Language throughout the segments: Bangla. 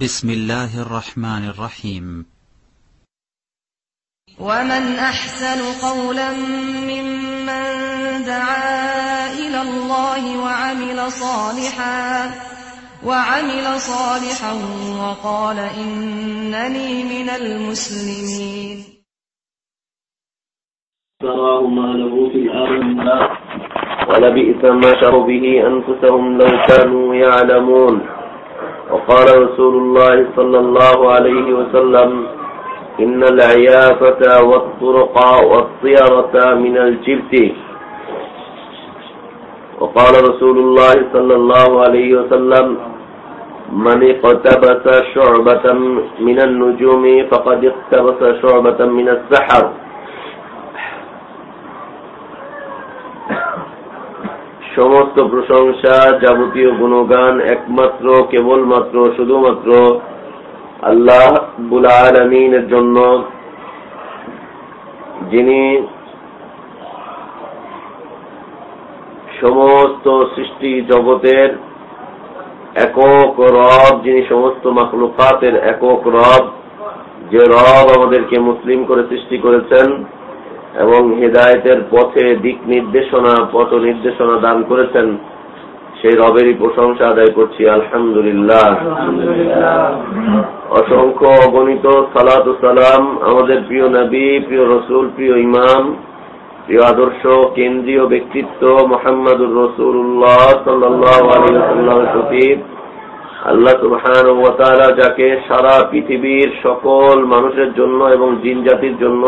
بسم الله الرحمن الرحيم. ومن أحسن قولا ممن دعا إلى الله وعمل صالحا وعمل صالحا وقال إنني من المسلمين. تراه ما له في الأرض ولبئس ما شروا به أنفسهم لو كانوا يعلمون. وقال رسول الله صلى الله عليه وسلم إن العيافة والطرق والطيرة من الجبت وقال رسول الله صلى الله عليه وسلم من اقتبس شعبة من النجوم فقد اقتبس شعبة من السحر. সমস্ত প্রশংসা যাবতীয় গুণগান একমাত্র, কেবলমাত্র, শুধুমাত্র আল্লাহ বুল আলমিনের জন্য, যিনি সমস্ত সৃষ্টি জগতের একক রব, যিনি সমস্ত মাকলুকাতের একক রব, যে রব আমাদেরকে মুসলিম করে সৃষ্টি করেছেন। এবং হেদায়তের পথে দিক নির্দেশনা, পথ নির্দেশনা দান করেছেন। সেই রবেরই প্রশংসা আদায় করছি, আলহামদুলিল্লাহ। অসংখ্য অগণিত সালাত সালাম আমাদের প্রিয় নবী, প্রিয় রসুল, প্রিয় ইমাম, প্রিয় আদর্শ, কেন্দ্রীয় ব্যক্তিত্ব মোহাম্মদুর রসুল্লাহ সাল্লাহ সচিব আল্লাহ সুবহান যাকে সারা পৃথিবীর সকল মানুষের জন্য এবং জিন জাতির জন্য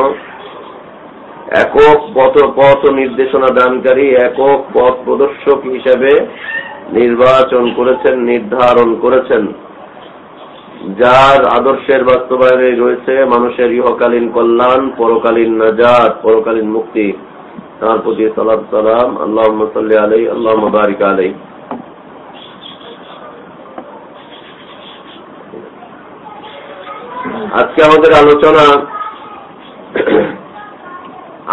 একক পথ পথ নির্দেশনা দানকারী, একক পথ প্রদর্শক হিসেবে নির্বাচন করেছেন, নির্ধারণ করেছেন। যার আদর্শের বাস্তবায়নে রয়েছে মানুষের ইহকালীন কল্যাণ, পরকালীন নাজাত, পরকালীন মুক্তি। তার প্রতি সালাম সালাম। আল্লাহ সাল্লি আলাই আল্লাহ বারিক আলাই আজকে আমাদের আলোচনা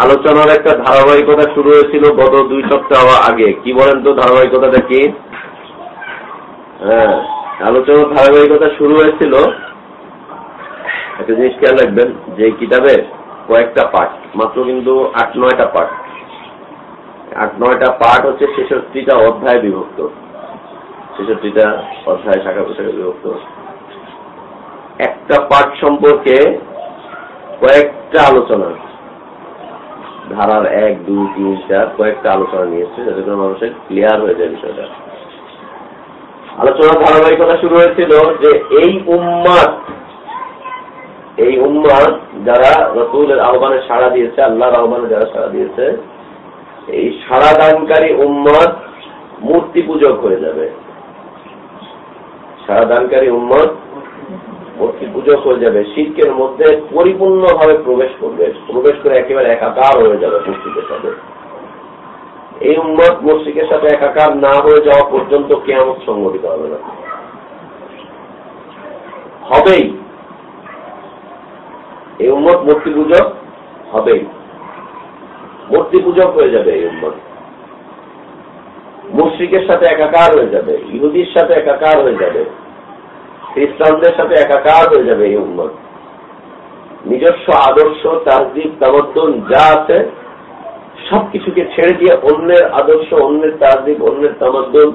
আলোচনার একটা ধারাবাহিকতা শুরু হয়েছিল গত দুই সপ্তাহ আগে। কি বলেন তো ধারাবাহিকতাটা কি? হ্যাঁ আলোচনার ধারাবাহিকতা শুরু হয়েছিল। একটা জিনিস খেয়াল রাখবেন, যে কিতাবে কয়েকটা পাঠ, মাত্র কিন্তু আট, নয়টা পাঠ। আট, নয়টা পাঠ হচ্ছে ছেষট্টিটা অধ্যায় বিভক্ত। ছেষট্টিটা অধ্যায় শাখা পোশাকে বিভক্ত। একটা পাঠ সম্পর্কে কয়েকটা আলোচনা। ধারার এক, দুই, তিন, চার কয়েকটা আলোচনা নিয়েছে, যাতে করে মানুষের ক্লিয়ার হয়ে যায় বিষয়টা। আলোচনার ধারাবাহিকতা শুরু হয়েছিল যে এই উম্মাদ এই উম্মাদ যারা রসুলের আহ্বানে সাড়া দিয়েছে, আল্লাহর আহ্বানে যারা সাড়া দিয়েছে, এই সাড়া দানকারী উম্মাদ মূর্তি পূজক হয়ে যাবে। সাড়া দানকারী উম্মত মূর্তি পূজক হয়ে যাবে, শিল্পের মধ্যে পরিপূর্ণভাবে প্রবেশ করবে, প্রবেশ করে একেবারে একাকার হয়ে যাবে মসজিদের সাথে। এই উম্মত মসজিদের সাথে একাকার না হয়ে যাওয়া পর্যন্ত কেমন সংগঠিত হবে না। হবেই। এই উম্মত মূর্তি পূজক হবেই। মূর্তি পূজক হয়ে যাবে এই উম্মত। মুশ্রিকের সাথে একাকার হয়ে যাবে, ইহুদির সাথে একাকার হয়ে যাবে। খ্রিস্টানদের সাথে একাকার হয়ে যাবে এই উন্মত নিজস্ব আদর্শ, তাহজিব তামদ্দন যা আছে, সবকিছুকে ছেড়ে দিয়ে অন্যের আদর্শ, অন্যের তাহজিব, অন্যের তামদ্দন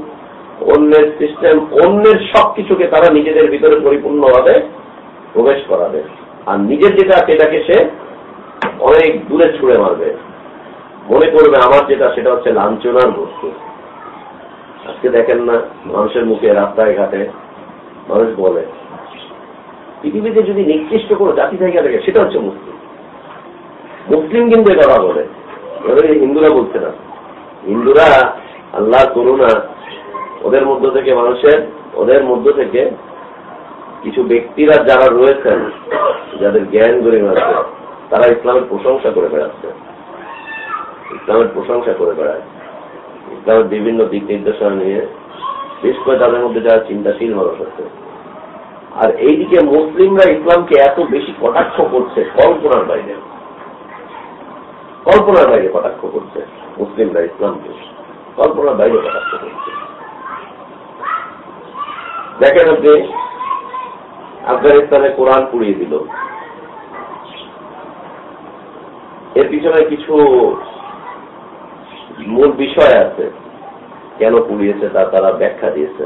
অন্যের সিস্টেম, অন্যের সবকিছুকে তারা নিজেদের ভিতরে পরিপূর্ণভাবে প্রবেশ করাবে। আর নিজের যেটা সেটাকে সে অনেক দূরে ছুড়ে মারবে। মনে করবে আমার যেটা, সেটা হচ্ছে লাঞ্ছনার বস্তু। আজকে দেখেন না মানুষের মুখে রাস্তায় ঘাটে মানুষ বলে, পৃথিবীতে যদি নির্দিষ্ট কোনো জাতি থেকে থাকে, সেটা হচ্ছে মুসলিম। মুসলিম কিন্তু এটা বলে। হিন্দুরা বলছে না। হিন্দুরা আল্লাহ করুণা, ওদের মধ্য থেকে মানুষের, ওদের মধ্য থেকে কিছু ব্যক্তিরা যারা রয়েছেন, যাদের জ্ঞান গড়ে আছে তারা ইসলামের প্রশংসা করে বেড়াচ্ছে। ইসলামের প্রশংসা করে বেড়ায়। ইসলামের বিভিন্ন দিক নির্দেশনা নিয়ে বিশেষ করে তাদের মধ্যে যারা চিন্তাশীল মানুষ আছে আর এইদিকে মুসলিমরা ইসলামকে এত বেশি কটাক্ষ করছে, কল্পনার বাইরে। কল্পনার বাইরে কটাক্ষ করছে মুসলিমরা ইসলামকে। কল্পনার বাইরে কটাক্ষ করছে। দেখেন আপনি, আফগানিস্তানে কোরআন পুড়িয়ে দিল। এর পিছনে কিছু মূল বিষয় আছে। কেন পুড়িয়েছে তা তারা ব্যাখ্যা দিয়েছে।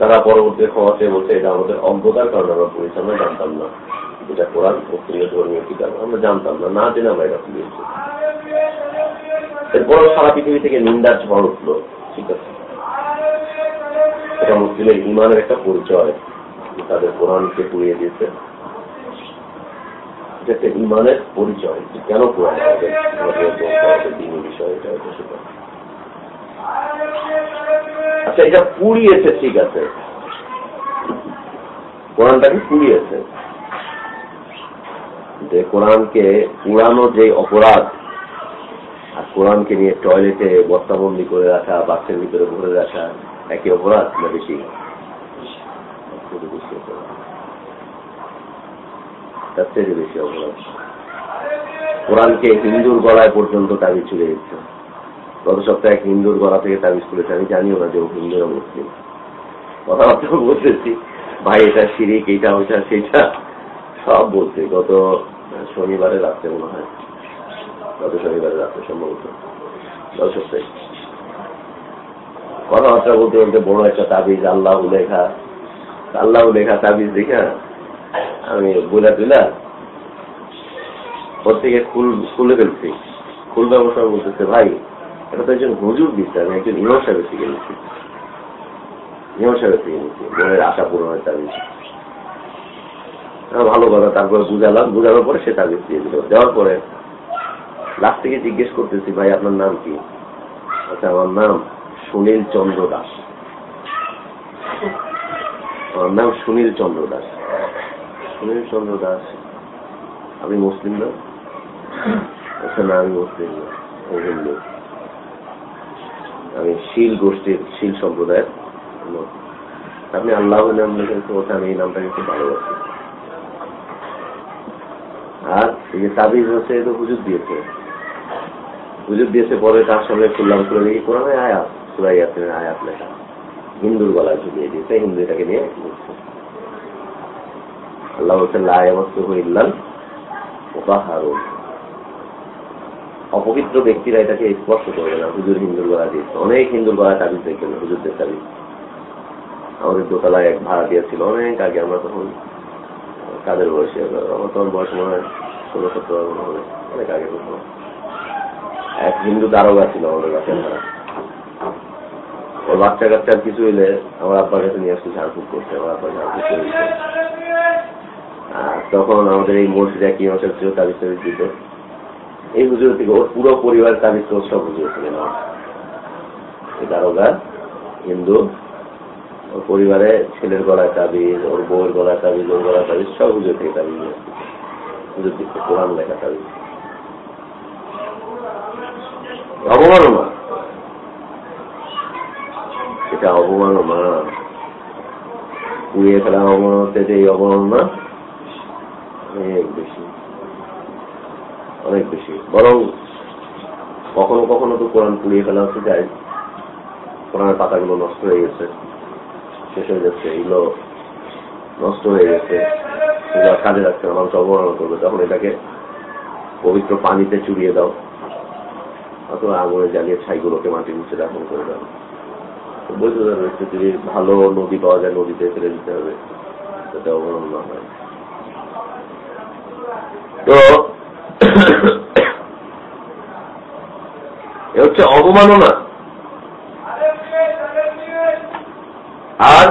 তারা পরবর্তী ক্ষমা চেয়ে বলছে, এটা আমাদের অজ্ঞতার কারণে আমরা পুড়িয়েছি, আমরা জানতাম না। এটা কোরআন প্রিয় ধর্মীয় কিতাব, আমরা জানতাম না না জেনে আমরা এটা পুড়িয়েছি। এরপর সারা পৃথিবী থেকে নিন্দার ঝড় উঠল, ঠিক আছে। এটা মুসলিমের ইমানের একটা পরিচয় তাদের কোরআনকে পুড়িয়ে দিয়েছে। এটা একটা ইমানের পরিচয় কেন কোরআন আমাদের দিনী বিষয়, এটা হচ্ছে সেটা। আচ্ছা এটা পুড়িয়েছে, ঠিক আছে। কোরআনটাকে পুড়িয়েছে। যে কোরআনকে পুরানো যে অপরাধ, আর কোরআনকে নিয়ে টয়লেটে বস্তাবন্দি করে রাখা, বাক্সের ভিতরে ভরে রাখা, একই অপরাধ না বেশি? তার থেকে বেশি অপরাধ। কোরআনকে হিন্দুর গলায় পর্যন্ত তাবিজ চলে দিচ্ছে। গত সপ্তাহে এক হিন্দুর গলা থেকে তাবিজ খুলেছে। আমি জানিও না যে ও হিন্দু না মুসলিম কথাবার্তা বলতেছি, ভাই, এটা সিরিক এইটা ওইটা সেইটা, সব বলছে। গত শনিবারে রাত্রে মনে হয়। গত শনিবারে রাত্রে সম্ভবত। গত সপ্তাহে। কথাবার্তা বলতে বলতে বড় একটা তাবিজ, আল্লাহ লেখা। আল্লাহ লেখা তাবিজ দেখা আমি বুলা টুলা ওর থেকে খুলে ফেলছি। খুলবে অবসর বলতেছে, ভাই এটা তো একজন হুজুর দিচ্ছে আমি একজন ইমাম সাহেবের থেকে নিচ্ছি ইমাম সাহেবের থেকে নিচ্ছি বোনের আশা পূরণের তাবিজ ভালো কথা, তারপরে বুঝালাম, বুঝানোর পরে সে তাবিজ দিয়ে দিল। দেওয়ার পরে লাস্ট থেকে জিজ্ঞেস করতেছি, ভাই, আপনার নাম কি? আচ্ছা আমার নাম সুনীল চন্দ্র দাস। আমার নাম সুনীল চন্দ্র দাস। সুনীল চন্দ্র দাস, আপনি মুসলিম না? আচ্ছা না, আমি মুসলিম না। আমি হিন্দু আমি শিল গোষ্ঠীর, শিল সম্প্রদায়ের লোক। আপনি আল্লাহ নাম লিখেছেন ওটা আমি এই নামটাকে খুব ভালোবাসি। আর এই যে তাবিজ হচ্ছে তো হুজুর দিয়েছে। হুজুর দিয়েছে, পরে তার সামনে খুললাম, খুলে দেখি কোরআনে আয়াত সুরাই আছে আয়াত লেখা। হিন্দুর গলায় ঝুলিয়ে দিয়েছে, হিন্দু এটাকে নিয়ে লিখছে আল্লাহ বলছে লায়ামস্ত হইল্লাল ওপাহারুন অপবিত্র ব্যক্তিরা এটাকে স্পর্শ করবে না, হুজুর হিন্দুর গলা দিয়েছে অনেক হিন্দুর গলা তাবিজ দেখবেন হুজুরদের তাবিজ। আমাদের দোতলায় এক ভাড়া দিয়েছিল, অনেক আগে আমরা তখন কাদের বয়সে, আমার তখন বয়স মনে হয় ষোলো, সতেরো হবে, অনেক আগে তখন এক হিন্দু দারোগা ছিল আমাদের ভাড়া। ওর বাচ্চা কাচ্চার কিছু হইলে আমার আব্বার কাছে নিয়ে আসছে ঝাড়ফুট করছে, আমার আব্বা ঝাড়ফুট করে তখন আমাদের এই মসজিদে কি মাসের ছিল, তাবিজ তাবিজ দিত। এই হুজুর থেকে ওর পুরো পরিবার তাবিজ তো সব হুজুর এই দারোগা, হিন্দু, ওর পরিবারে ছেলের গলায় তাবিজ, ওর বউয়ের গলায় তাবিজ, ওর গলায় তাবিজ, সব হুজুর থেকে তাবিজ হুজুর দিচ্ছে কোরআন লেখা তাবিজ। অবমাননা। এটা অবমাননা। পুড়িয়ে ফেলা অবমাননা এই অবমাননা, অনেক বেশি। অনেক বেশি। বরং কখনো কখনো তো কোরআন পুড়িয়ে ফেলা হচ্ছে যায় কোরআনের পাতাগুলো নষ্ট হয়ে গেছে, শেষ হয়ে যাচ্ছে, এগুলো নষ্ট হয়ে গেছে। সেগুলো কাজে রাখছে না, মানুষ অবমাননা করবে। তখন এটাকে পবিত্র পানিতে চুরিয়ে দাও, অথবা আগুনে জ্বালিয়ে ছাইগুলোকে মাটির নিচে দাপন করে দাও। বলতে যাবে যদি ভালো নদী পাওয়া যায়, নদীতে ফেলে দিতে হবে যাতে অবলম্বন হয়। তো এ হচ্ছে অবমাননা। আর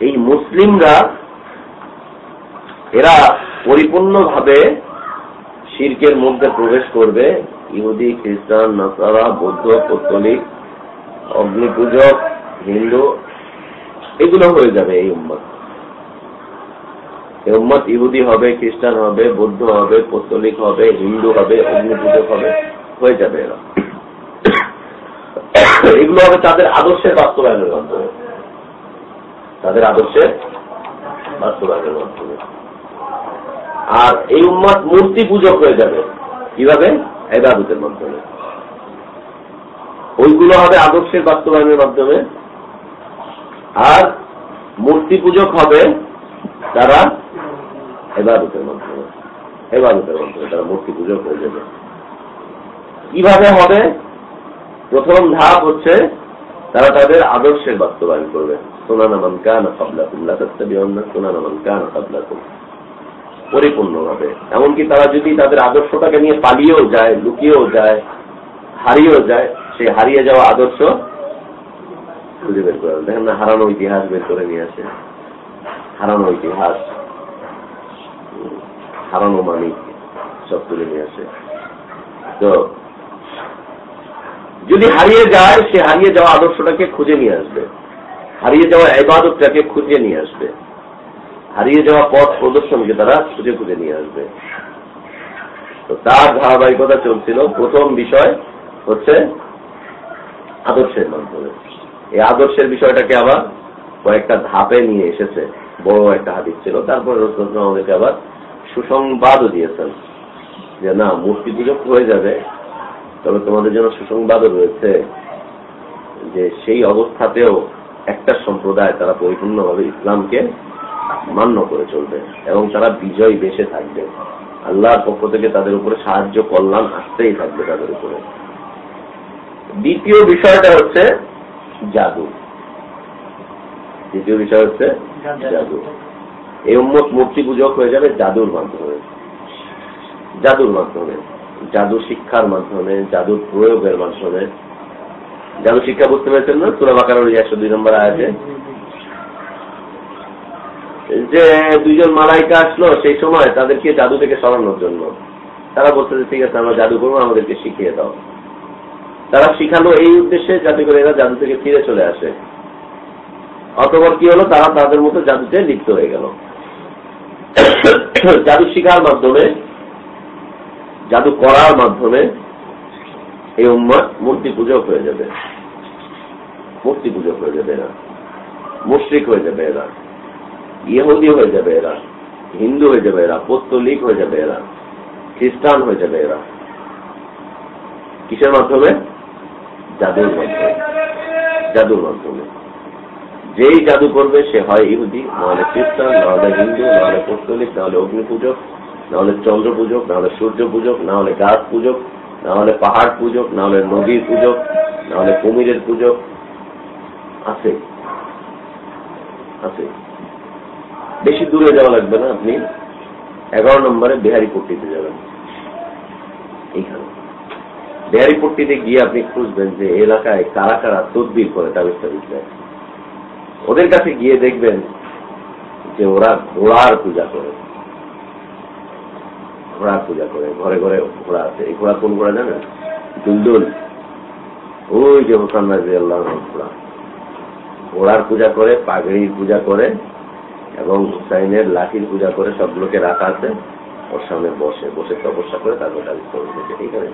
এই মুসলিমরা, এরা পরিপূর্ণভাবে শির্কের মধ্যে প্রবেশ করবে। ইহুদি, খ্রিস্টান, নাসারা, বৌদ্ধ পত্তলিক অগ্নি পূজক হিন্দু, এগুলো হয়ে যাবে এই উম্মত এই উম্মত ইহুদি হবে, খ্রিস্টান হবে, বৌদ্ধ হবে, পত্তলিক হবে, হিন্দু হবে অগ্নি পূজক হবে, হয়ে যাবে এরা। এগুলো হবে তাদের আদর্শের বাস্তবায়নের মাধ্যমে। তাদের আদর্শের বাস্তবায়নের মাধ্যমে। আর এই উম্মত মূর্তি পূজক হয়ে যাবে। কীভাবে? এবাদতের মাধ্যমে। ওইগুলো হবে আদর্শের বাস্তবায়নের মাধ্যমে। আর মূর্তি পূজক হবে তারা এবাদতের মাধ্যমে এবাদতের মাধ্যমে তারা মূর্তি পূজক হয়ে যাবে কীভাবে হবে? প্রথম ধাপ হচ্ছে তারা তাদের আদর্শের বাস্তবায়ন করবে। পরিপূর্ণভাবে। এমনকি তারা যদি তাদের আদর্শটাকে নিয়ে পালিয়েও যায়, লুকিয়েও যায়, হারিয়েও যায়, সেই হারিয়ে যাওয়া আদর্শ খুঁজে বের করে দেখেন না, হারানো ইতিহাস বের করে নিয়ে আসে। হারানো ইতিহাস, হারানো মানিক সব তুলে নিয়ে আসে। তো, যদি হারিয়ে যায়, সে হারিয়ে যাওয়া আদর্শটাকে খুঁজে নিয়ে আসবে। হারিয়ে যাওয়া এবাদতটাকে খুঁজে নিয়ে আসবে। হারিয়ে যাওয়া পথ প্রদর্শনকে তারা খুঁজে খুঁজে নিয়ে আসবে। তো তার ধারাবাহিকতা চলছিল। প্রথম বিষয় হচ্ছে আদর্শের মাধ্যমে। এই আদর্শের বিষয়টাকে আবার কয়েকটা ধাপে নিয়ে এসেছে। বড় একটা হাদিস ছিল। তারপরে আমাদেরকে আবার সুসংবাদও দিয়েছেন যে, না মূর্তি পুজো হয়ে যাবে, তবে তোমাদের জন্য সুসংবাদও রয়েছে যে, সেই অবস্থাতেও একটা সম্প্রদায় তারা পরিপূর্ণভাবে ইসলামকে মান্য করে চলবে এবং তারা বিজয় বেশে থাকবে। আল্লাহর পক্ষ থেকে তাদের উপরে সাহায্য, কল্যাণ আসতেই থাকবে তাদের উপরে। দ্বিতীয় বিষয়টা হচ্ছে জাদু। দ্বিতীয় বিষয় হচ্ছে জাদু। এই উম্মত মূর্তি পূজক হয়ে যাবে জাদুর মাধ্যমে। জাদুর মাধ্যমে। জাদু শিক্ষার মাধ্যমে, জাদুর প্রয়োগের মাধ্যমে। জাদু শিক্ষা বুঝতে পেরেছেন না? সুরা বাকার একশো দুই নম্বর আছে যে দুইজন মালাইকা আসলো, সেই সময় তাদেরকে জাদু থেকে সরানোর জন্য। তারা বলছে যে, ঠিক আছে, আমরা জাদু করব, আমাদেরকে শিখিয়ে দাও। তারা শিখালো এই উদ্দেশ্যে, যাতে করে এরা জাদু থেকে ফিরে চলে আসে। অতপর কি হলো? তারা তাদের মতো জাদুতে লিপ্ত হয়ে গেল। জাদু শিখার মাধ্যমে, জাদু করার মাধ্যমে এই উম্মত মূর্তি পূজক হয়ে যাবে। মূর্তি পূজক হয়ে যাবে এরা। মুশ্রিক হয়ে যাবে এরা। ইহুদি হয়ে যাবে এরা। হিন্দু হয়ে যাবে এরা। পত্তলিক হয়ে যাবে এরা। খ্রিস্টান হয়ে যাবে এরা। কিসের মাধ্যমে? জাদুর মাধ্যমে। জাদুর মাধ্যমে। যেই জাদু করবে, সে হয় ইহুদি, নাহলে খ্রিস্টান, নাহলে হিন্দু, নাহলে পত্তলিক, নাহলে অগ্নি পূজক নাহলে চন্দ্র পূজক নাহলে সূর্য পূজক নাহলে গাছ পূজক নাহলে পাহাড় পূজক, নাহলে নদীর পূজক, নাহলে কুমিরের পূজক। আছে। আছে। বেশি দূরে যাওয়া লাগবে না আপনি। এগারো নম্বরে বিহারি পট্টিতে যাবেন। এইখানে। বিহারি পট্টিতে গিয়ে আপনি খুঁজবেন যে এলাকায় কারা কারা তদবির করে তাবিজ তাবিজ দেয় ওদের কাছে গিয়ে দেখবেন যে ওরা ঘোড়ার পূজা করে। ঘোড়ার পূজা করে, ঘরে ঘরে ঘোড়া আছে। এই ঘোড়া কোন ঘোড়া জানেন? দুলদুল। ওই যে হোসান রাজি আল্লাহ ঘোড়া। ঘোড়ার পূজা করে, পাগড়ির পূজা করে এবং হুসাইনের লাঠির পূজা করে সবগুলোকে রাখা আছে। ওর সামনে বসে বসে তপস্যা করে তারপর তাদের এইখানে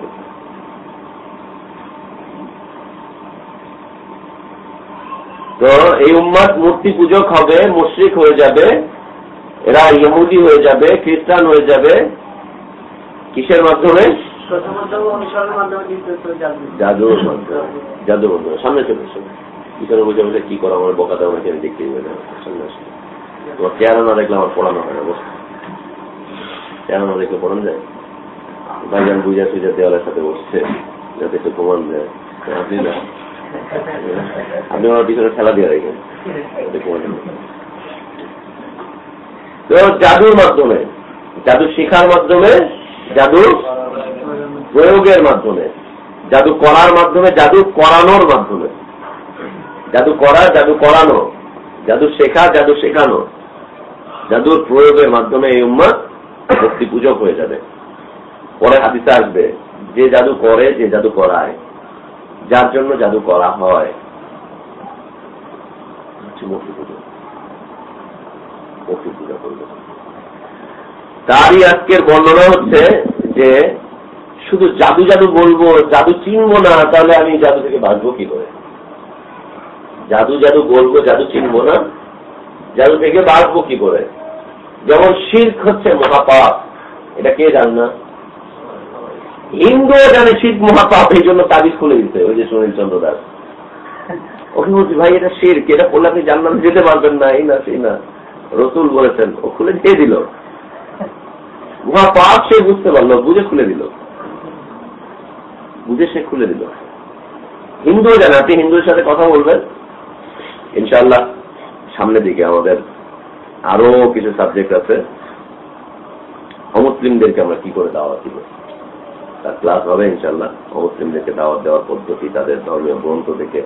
তো এই উম্মাদ মূর্তি পূজক হবে মুশ্রিক হয়ে যাবে এরা ইহুদি হয়ে যাবে খ্রিস্টান হয়ে যাবে। কিসের মাধ্যমে? জাদুর মাধ্যমে জাদুর মাধ্যমে। সামনে চলে এসে পিছনে বুঝে বুঝে কি করা? আমার বকা দেওয়া আমি দেখতে দিবে না। সামনে আসে তোমার চেহারা না দেখলে আমার পড়ানো হয় না বসে চেহারা না দেখলে পড়ানো যায়? ভাইজান বুঝা সুজা দেওয়ালের সাথে বসছে যাতে একটু ঘুমান যায় আপনি না আপনি আমার পিছনে খেলা দিয়ে রেখেন। তো জাদুর মাধ্যমে, জাদু শেখার মাধ্যমে, জাদু প্রয়োগের মাধ্যমে, জাদু করার মাধ্যমে, জাদু করানোর মাধ্যমে। জাদু করা, জাদু করানো, জাদু শেখা, জাদু শেখানো। জাদুর প্রয়োগের মাধ্যমে এই উম্মা ভক্তি পূজক হয়ে যাবে। পরে হাদিসে আসবে, যে জাদু করে, যে জাদু করায়। যার জন্য জাদু করা হয়। তারই আজকের বর্ণনা হচ্ছে যে শুধু জাদু জাদু বলব, জাদু চিনবো না, তাহলে আমি জাদু থেকে বাঁচবো কি করে? জাদু জাদু বলব, জাদু চিনবো না, জাদু থেকে বাঁচবো কি করে? যেমন শির্ক হচ্ছে মহাপাপ। এটা কে জান না? হিন্দুও জানে শীত মহাপাপ, এই জন্য তাবিজ খুলে দিতে ওই যে সুনীল চন্দ্র দাস। ওকে বলছি ভাই, এটা শির এটা করলে আপনি জানলাম যেতে পারবেন না, এই না, সেই না। রসুল বলেছেন, ও খুলে দিয়ে দিল। উহা পাপ সে বুঝতে পারল, বুঝে খুলে দিল। বুঝে সে খুলে দিল। হিন্দু জানে, আপনি হিন্দুর সাথে কথা বলবেন? ইনশাল্লাহ সামনের দিকে আমাদের আরও কিছু সাবজেক্ট আছে। অমুসলিমদেরকে আমরা কি করে দাওয়াত দিব? তার ক্লাস হবে ইনশাল্লাহ অমুসলিমদেরকে দাওয়াত দেওয়ার পদ্ধতি তাদের ধর্মীয় গ্রন্থ থেকে।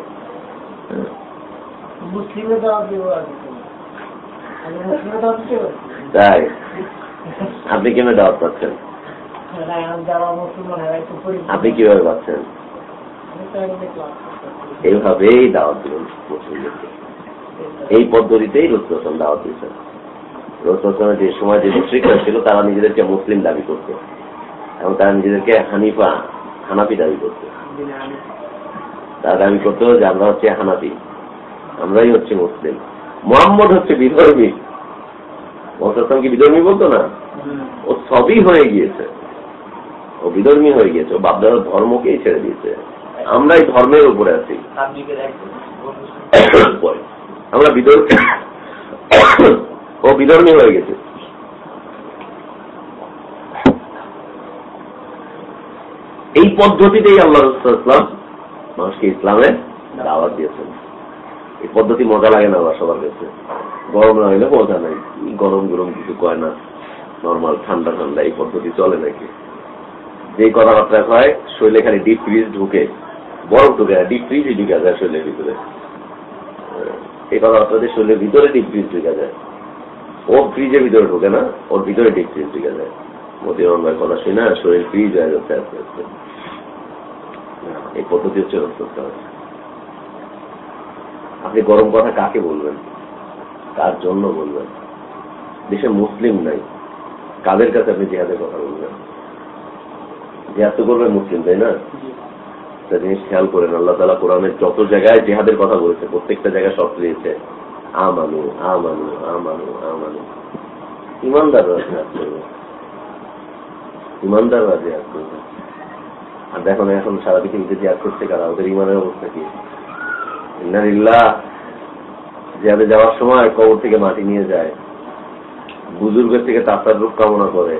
দেবো তাই? আপনি কীভাবে দাওয়াত পাচ্ছেন? হয় আপনি কীভাবে পাচ্ছেন। এইভাবেই দাওয়াত দিলেন মুসলিমদেরকে। এই পদ্ধতিতেই রুস্তম দাওয়াত দিয়েছেন। রুস্তমের যে সময় যে মুশ্রিকরা ছিল তারা নিজেদেরকে মুসলিম দাবি করত। এবং তারা নিজেদেরকে হানিফা হানাফি দাবি করত তারা দাবি করতো যে আমরা হচ্ছে হানাফি আমরাই হচ্ছে মুসলিম। মোহাম্মদ হচ্ছে বিধর্মী। মোহাম্মদ কি বিধর্মী বলতো না? ও সবই হয়ে গিয়েছে। ও বিধর্মী হয়ে গিয়েছে। ও বাপদাদার ধর্মকেই ছেড়ে দিয়েছে। আমরাই ধর্মের উপরে আছি। আমরা বিধর্মী ও বিধর্মী হয়ে গেছে। এই পদ্ধতিতেই আল্লাহ ইসলাম মানুষকে ইসলামে দাওয়াত দিয়েছেন। এই পদ্ধতি মজা লাগে না সবার কাছে। গরম না হইলে মজা নাই। গরম গরম কিছু কয় না। নর্মাল ঠান্ডা ঠান্ডা এই পদ্ধতি চলে নাকি? যে কথাবার্তা হয় শরীরে খালি ডিপ ফ্রিজ ঢুকে, বরফ ঢুকে না ডিপ ফ্রিজই ঢুকে যায় শরীরের ভিতরে। এই কথাবার্তা দিয়ে শরীরের ভিতরে ডিপ ফ্রিজ ঢুকে যায়। ও ফ্রিজের ভিতরে ঢুকে না, ওর ভিতরে ডিপ ফ্রিজ ঢুকে যায়। মতি রহমানের কথা শুনে শরীর ফ্রিজ হয়ে যাচ্ছে আস্তে আস্তে। এই পদ্ধতি হচ্ছে রক্তটা আপনি গরম কথা কাকে বলবেন? কার জন্য বলবেন? দেশে মুসলিম নাই। কাদের কাছে আপনি জেহাদের কথা বলবেন? জেহাদ তো করবেন মুসলিম, তাই না? একটা জিনিস খেয়াল করেন, আল্লাহ তালা কোরআনের যত জায়গায় জেহাদের কথা বলেছে, প্রত্যেকটা জায়গায় শর্ত দিয়েছে আমানু আমানু আমানু আমানু ইমানদাররা জেহাদ করবে। ইমানদাররা জেহাদ করবে। আর দেখো না এখন সারা পৃথিবীতে জেহাদ করছে কারা? ওদের ইমানের অবস্থা কি? ইন্নারিল্লাহ জেহাদে যাওয়ার সময় কবর থেকে মাটি নিয়ে যায় বুজুর্গের থেকে তার রূপ কামনা করে।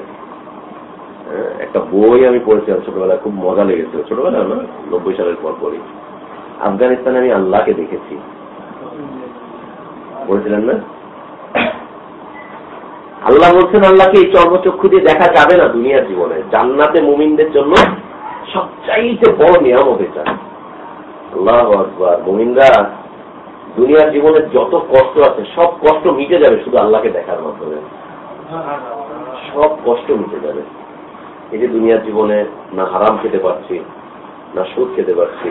হ্যাঁ, একটা বই আমি পড়েছিলাম ছোটবেলায় খুব মজা লেগেছিল। ছোটবেলায় না নব্বই সালের পর পরই আফগানিস্তানে আমি আল্লাহকে দেখেছি। বলেছিলেন না? আল্লাহ বলছেন আল্লাহকে এই চর্মচক্ষু দিয়ে দেখা যাবে না দুনিয়ার জীবনে। জান্নাতে মুমিনদের জন্য সবচাইতে বড় নিয়ামত এটা। আল্লাহ আকবার। মুমিনরা দুনিয়ার জীবনে যত কষ্ট আছে, সব কষ্ট মিটে যাবে শুধু আল্লাহকে দেখার মাধ্যমে। সব কষ্ট মিটে যাবে। এই যে দুনিয়ার জীবনে না হারাম খেতে পারছি, না সুদ খেতে পারছি,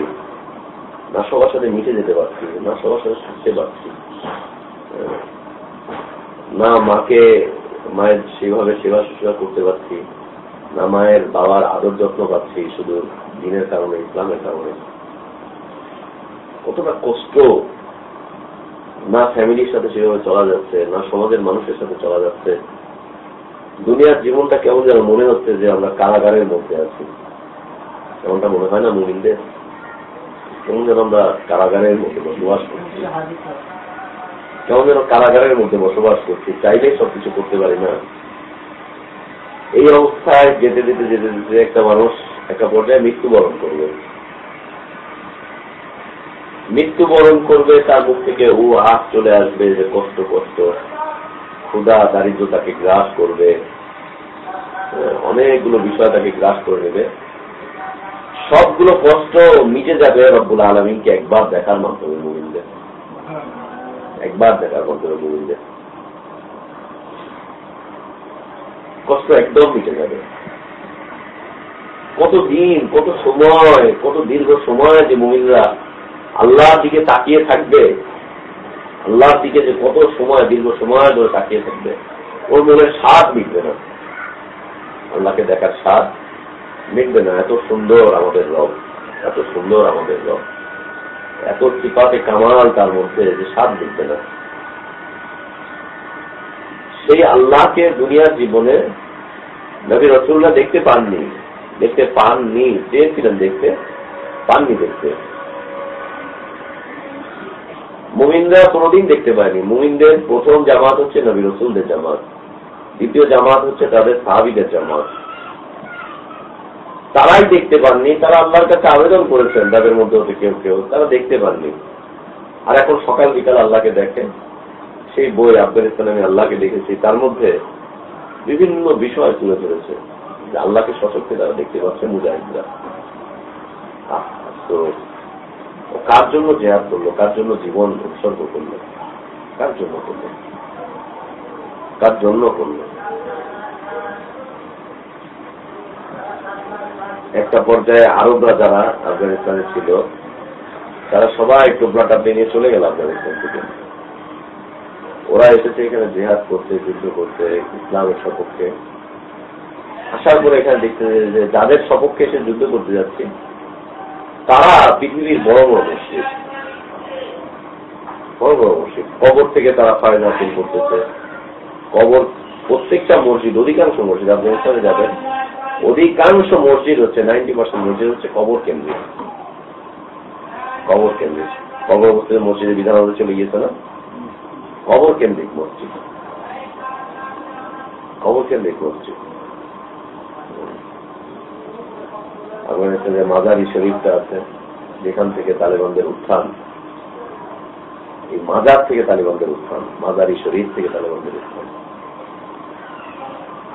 না সবার সাথে মিটে যেতে পারছি, না সবার সাথে শুনতে পারছি, না মাকে, মায়ের সেভাবে সেবা শুশ্রূষা করতে পারছি না মায়ের বাবার আদর যত্ন পাচ্ছি শুধু দিনের কারণে, ইসলামের কারণে। কতটা কষ্ট না ফ্যামিলির সাথে সেভাবে চলা যাচ্ছে, না সমাজের মানুষের সাথে চলা যাচ্ছে। দুনিয়ার জীবনটা কেমন যেন মনে হচ্ছে যে আমরা কারাগারের মধ্যে আছি। এমনটা মনে হয় না মুমিনদের? কেমন যেন আমরা কারাগারের মধ্যে বসবাস করছি। কেমন যেন কারাগারের মধ্যে বসবাস করছি, চাইলেই সবকিছু করতে পারি না। এই অবস্থায় যেতে যেতে যেতে যেতে একটা মানুষ একটা পর্যায়ে মৃত্যুবরণ করবে। মৃত্যুবরণ করবে, তার মুখ থেকে ও আখ চলে আসবে যে কষ্ট কষ্ট। ক্ষুধা, দারিদ্র তাকে গ্রাস করবে। অনেকগুলো বিষয় তাকে গ্রাস করে নেবে। সবগুলো কষ্ট মিটে যাবে রব্বুল আলমিনকে একবার দেখার মাধ্যমে মুমিনদের। একবার দেখার মাধ্যমে মুমিনদের। কষ্ট একদম মিটে যাবে। কত দিন, কত সময়, কত দীর্ঘ সময় যে মুমিনরা আল্লাহর দিকে তাকিয়ে থাকবে। আল্লাহর দিকে যে কত সময়, দীর্ঘ সময় ধরে তাকিয়ে থাকবে। ওর মনের স্বাদ মিটবে না। আল্লাহকে দেখার স্বাদ মিটবে না। এত সুন্দর আমাদের রব, এত সুন্দর আমাদের রব। এত সিপাতে কামাল তার মধ্যে যে স্বাদ মিটবে না। সেই আল্লাহকে দুনিয়ার জীবনে নবী রসুল্লাহ দেখতে পাননি দেখতে পাননি চেয়েছিলেন দেখতে পাননি দেখতে। মুমিনরা কোনোদিন দেখতে পায়নি। মুমিনদের প্রথম জামাত হচ্ছে নবী রসুলদের জামাত। দ্বিতীয় জামাত হচ্ছে তাদের সাহাবিদের জামাত। তারাই দেখতে পাননি, তারা আল্লাহর কাছে আবেদন করেছেন, তাদের মধ্যে কেউ কেউ, তারা দেখতে পাননি। আর এখন সকাল বিকাল আল্লাহকে দেখেন। সেই বই আফগানিস্তানে আমি আল্লাহকে দেখেছি, তার মধ্যে বিভিন্ন বিষয় তুলে ধরেছে। যে আল্লাহকে সশক্তি তারা দেখতে পাচ্ছে মুজাহিদরা। তো কার জন্য জেহাদ করল? কার জন্য জীবন উৎসর্গ করল? কার জন্য করল? কার জন্য করল? একটা পর্যায়ে আরবরা যারা আফগানিস্তানে ছিল, তারা সবাই টুকরাটা নিয়ে চলে গেল আফগানিস্তান থেকে। ওরা এসেছে এখানে জেহাদ করতে, যুদ্ধ করতে, ইসলামের সপক্ষে। আসার পরে এখানে দেখতে যে যাদের সপক্ষে এসে যুদ্ধ করতে যাচ্ছে, তারা পৃথিবীর বড় বড় মসজিদ। বড় বড় মসজিদ। কবর থেকে তারা ফায়দা হাসিল করতেছে। কবর প্রত্যেকটা মসজিদ, অধিকাংশ মসজিদ আফগানিস্তানে যাবেন, অধিকাংশ মসজিদ হচ্ছে নাইনটি পার্সেন্ট মসজিদ হচ্ছে কবর কেন্দ্রিক। কবর কেন্দ্রিক। কবর মসজিদের বিধান আমাদের চলে গিয়েছে না? কবর কেন্দ্রিক মসজিদ। কবর কেন্দ্রিক মসজিদ। আফগানিস্তানের মাজারি শরীফটা আছে, যেখান থেকে তালেবানদের উত্থান। এই মাজার থেকে তালেবানদের উত্থান মাজারি শরীফ থেকে তালেবানদের উত্থান।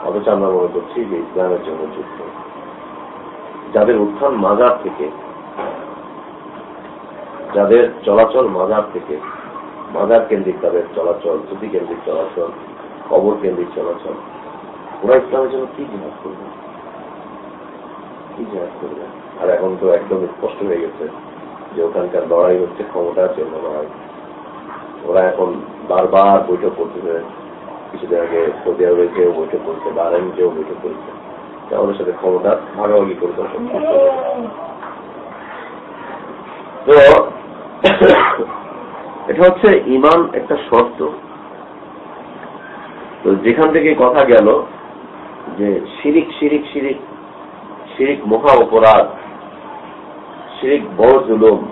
অথচ আমরা মনে করছি যে ইসলামের জন্য যুদ্ধ। যাদের উত্থান মাজার থেকে, যাদের চলাচল মাজার থেকে মাজার কেন্দ্রিক তাদের চলাচল, স্মৃতি কেন্দ্রিক চলাচল কবর কেন্দ্রিক চলাচল ওরা ইসলামের জন্য কি জিহাদ করবে কি জিহাদ করবে আর এখন তো একদম স্পষ্ট হয়ে গেছে যে ওখানকার লড়াই হচ্ছে ক্ষমতার জন্য লড়াই। ওরা এখন বারবার বৈঠক করতেছে। কিছুদিন আগে সৌদি আরবে কেউ বৈঠক করছে বারেন কেউ বৈঠক করছে। আমাদের সাথে ক্ষমতা ভাগাভাগি করতে তো এটা হচ্ছে ইমান একটা শর্ত। তো যেখান থেকে কথা গেল যে শিরিক শিরিক শিরিক শিরিক মহা অপরাধ, শিরিক বড় জুলুম,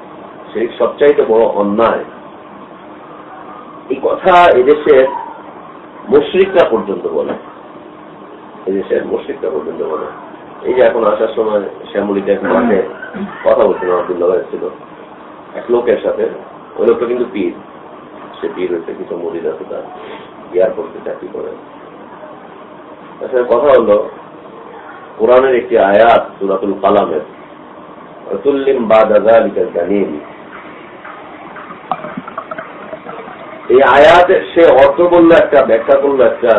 শিরিক সবচাইতে বড় অন্যায়। এই কথা এদেশের মুশ্রিকরা পর্যন্ত বলে। এদেশের মুশ্রিকরা পর্যন্ত বলে। এই যে এখন আসার সময় মাঠে কথা বলছিল আব্দুল্লাহ ছিল, এক লোকের সাথে। ওই লোকটা কিন্তু পীর। সে পীর হচ্ছে কিছু মরিদ আছে তার। এয়ারপোর্টে চাকরি করে। কথা হলো, কোরআনের একটি আয়াত সুরাতুল কালামের, রতুল্লিম বা দাদা লিখার জানিয়ে এই আয়াতে সে অর্থ বলল একটা, ব্যাখ্যা করল একটা,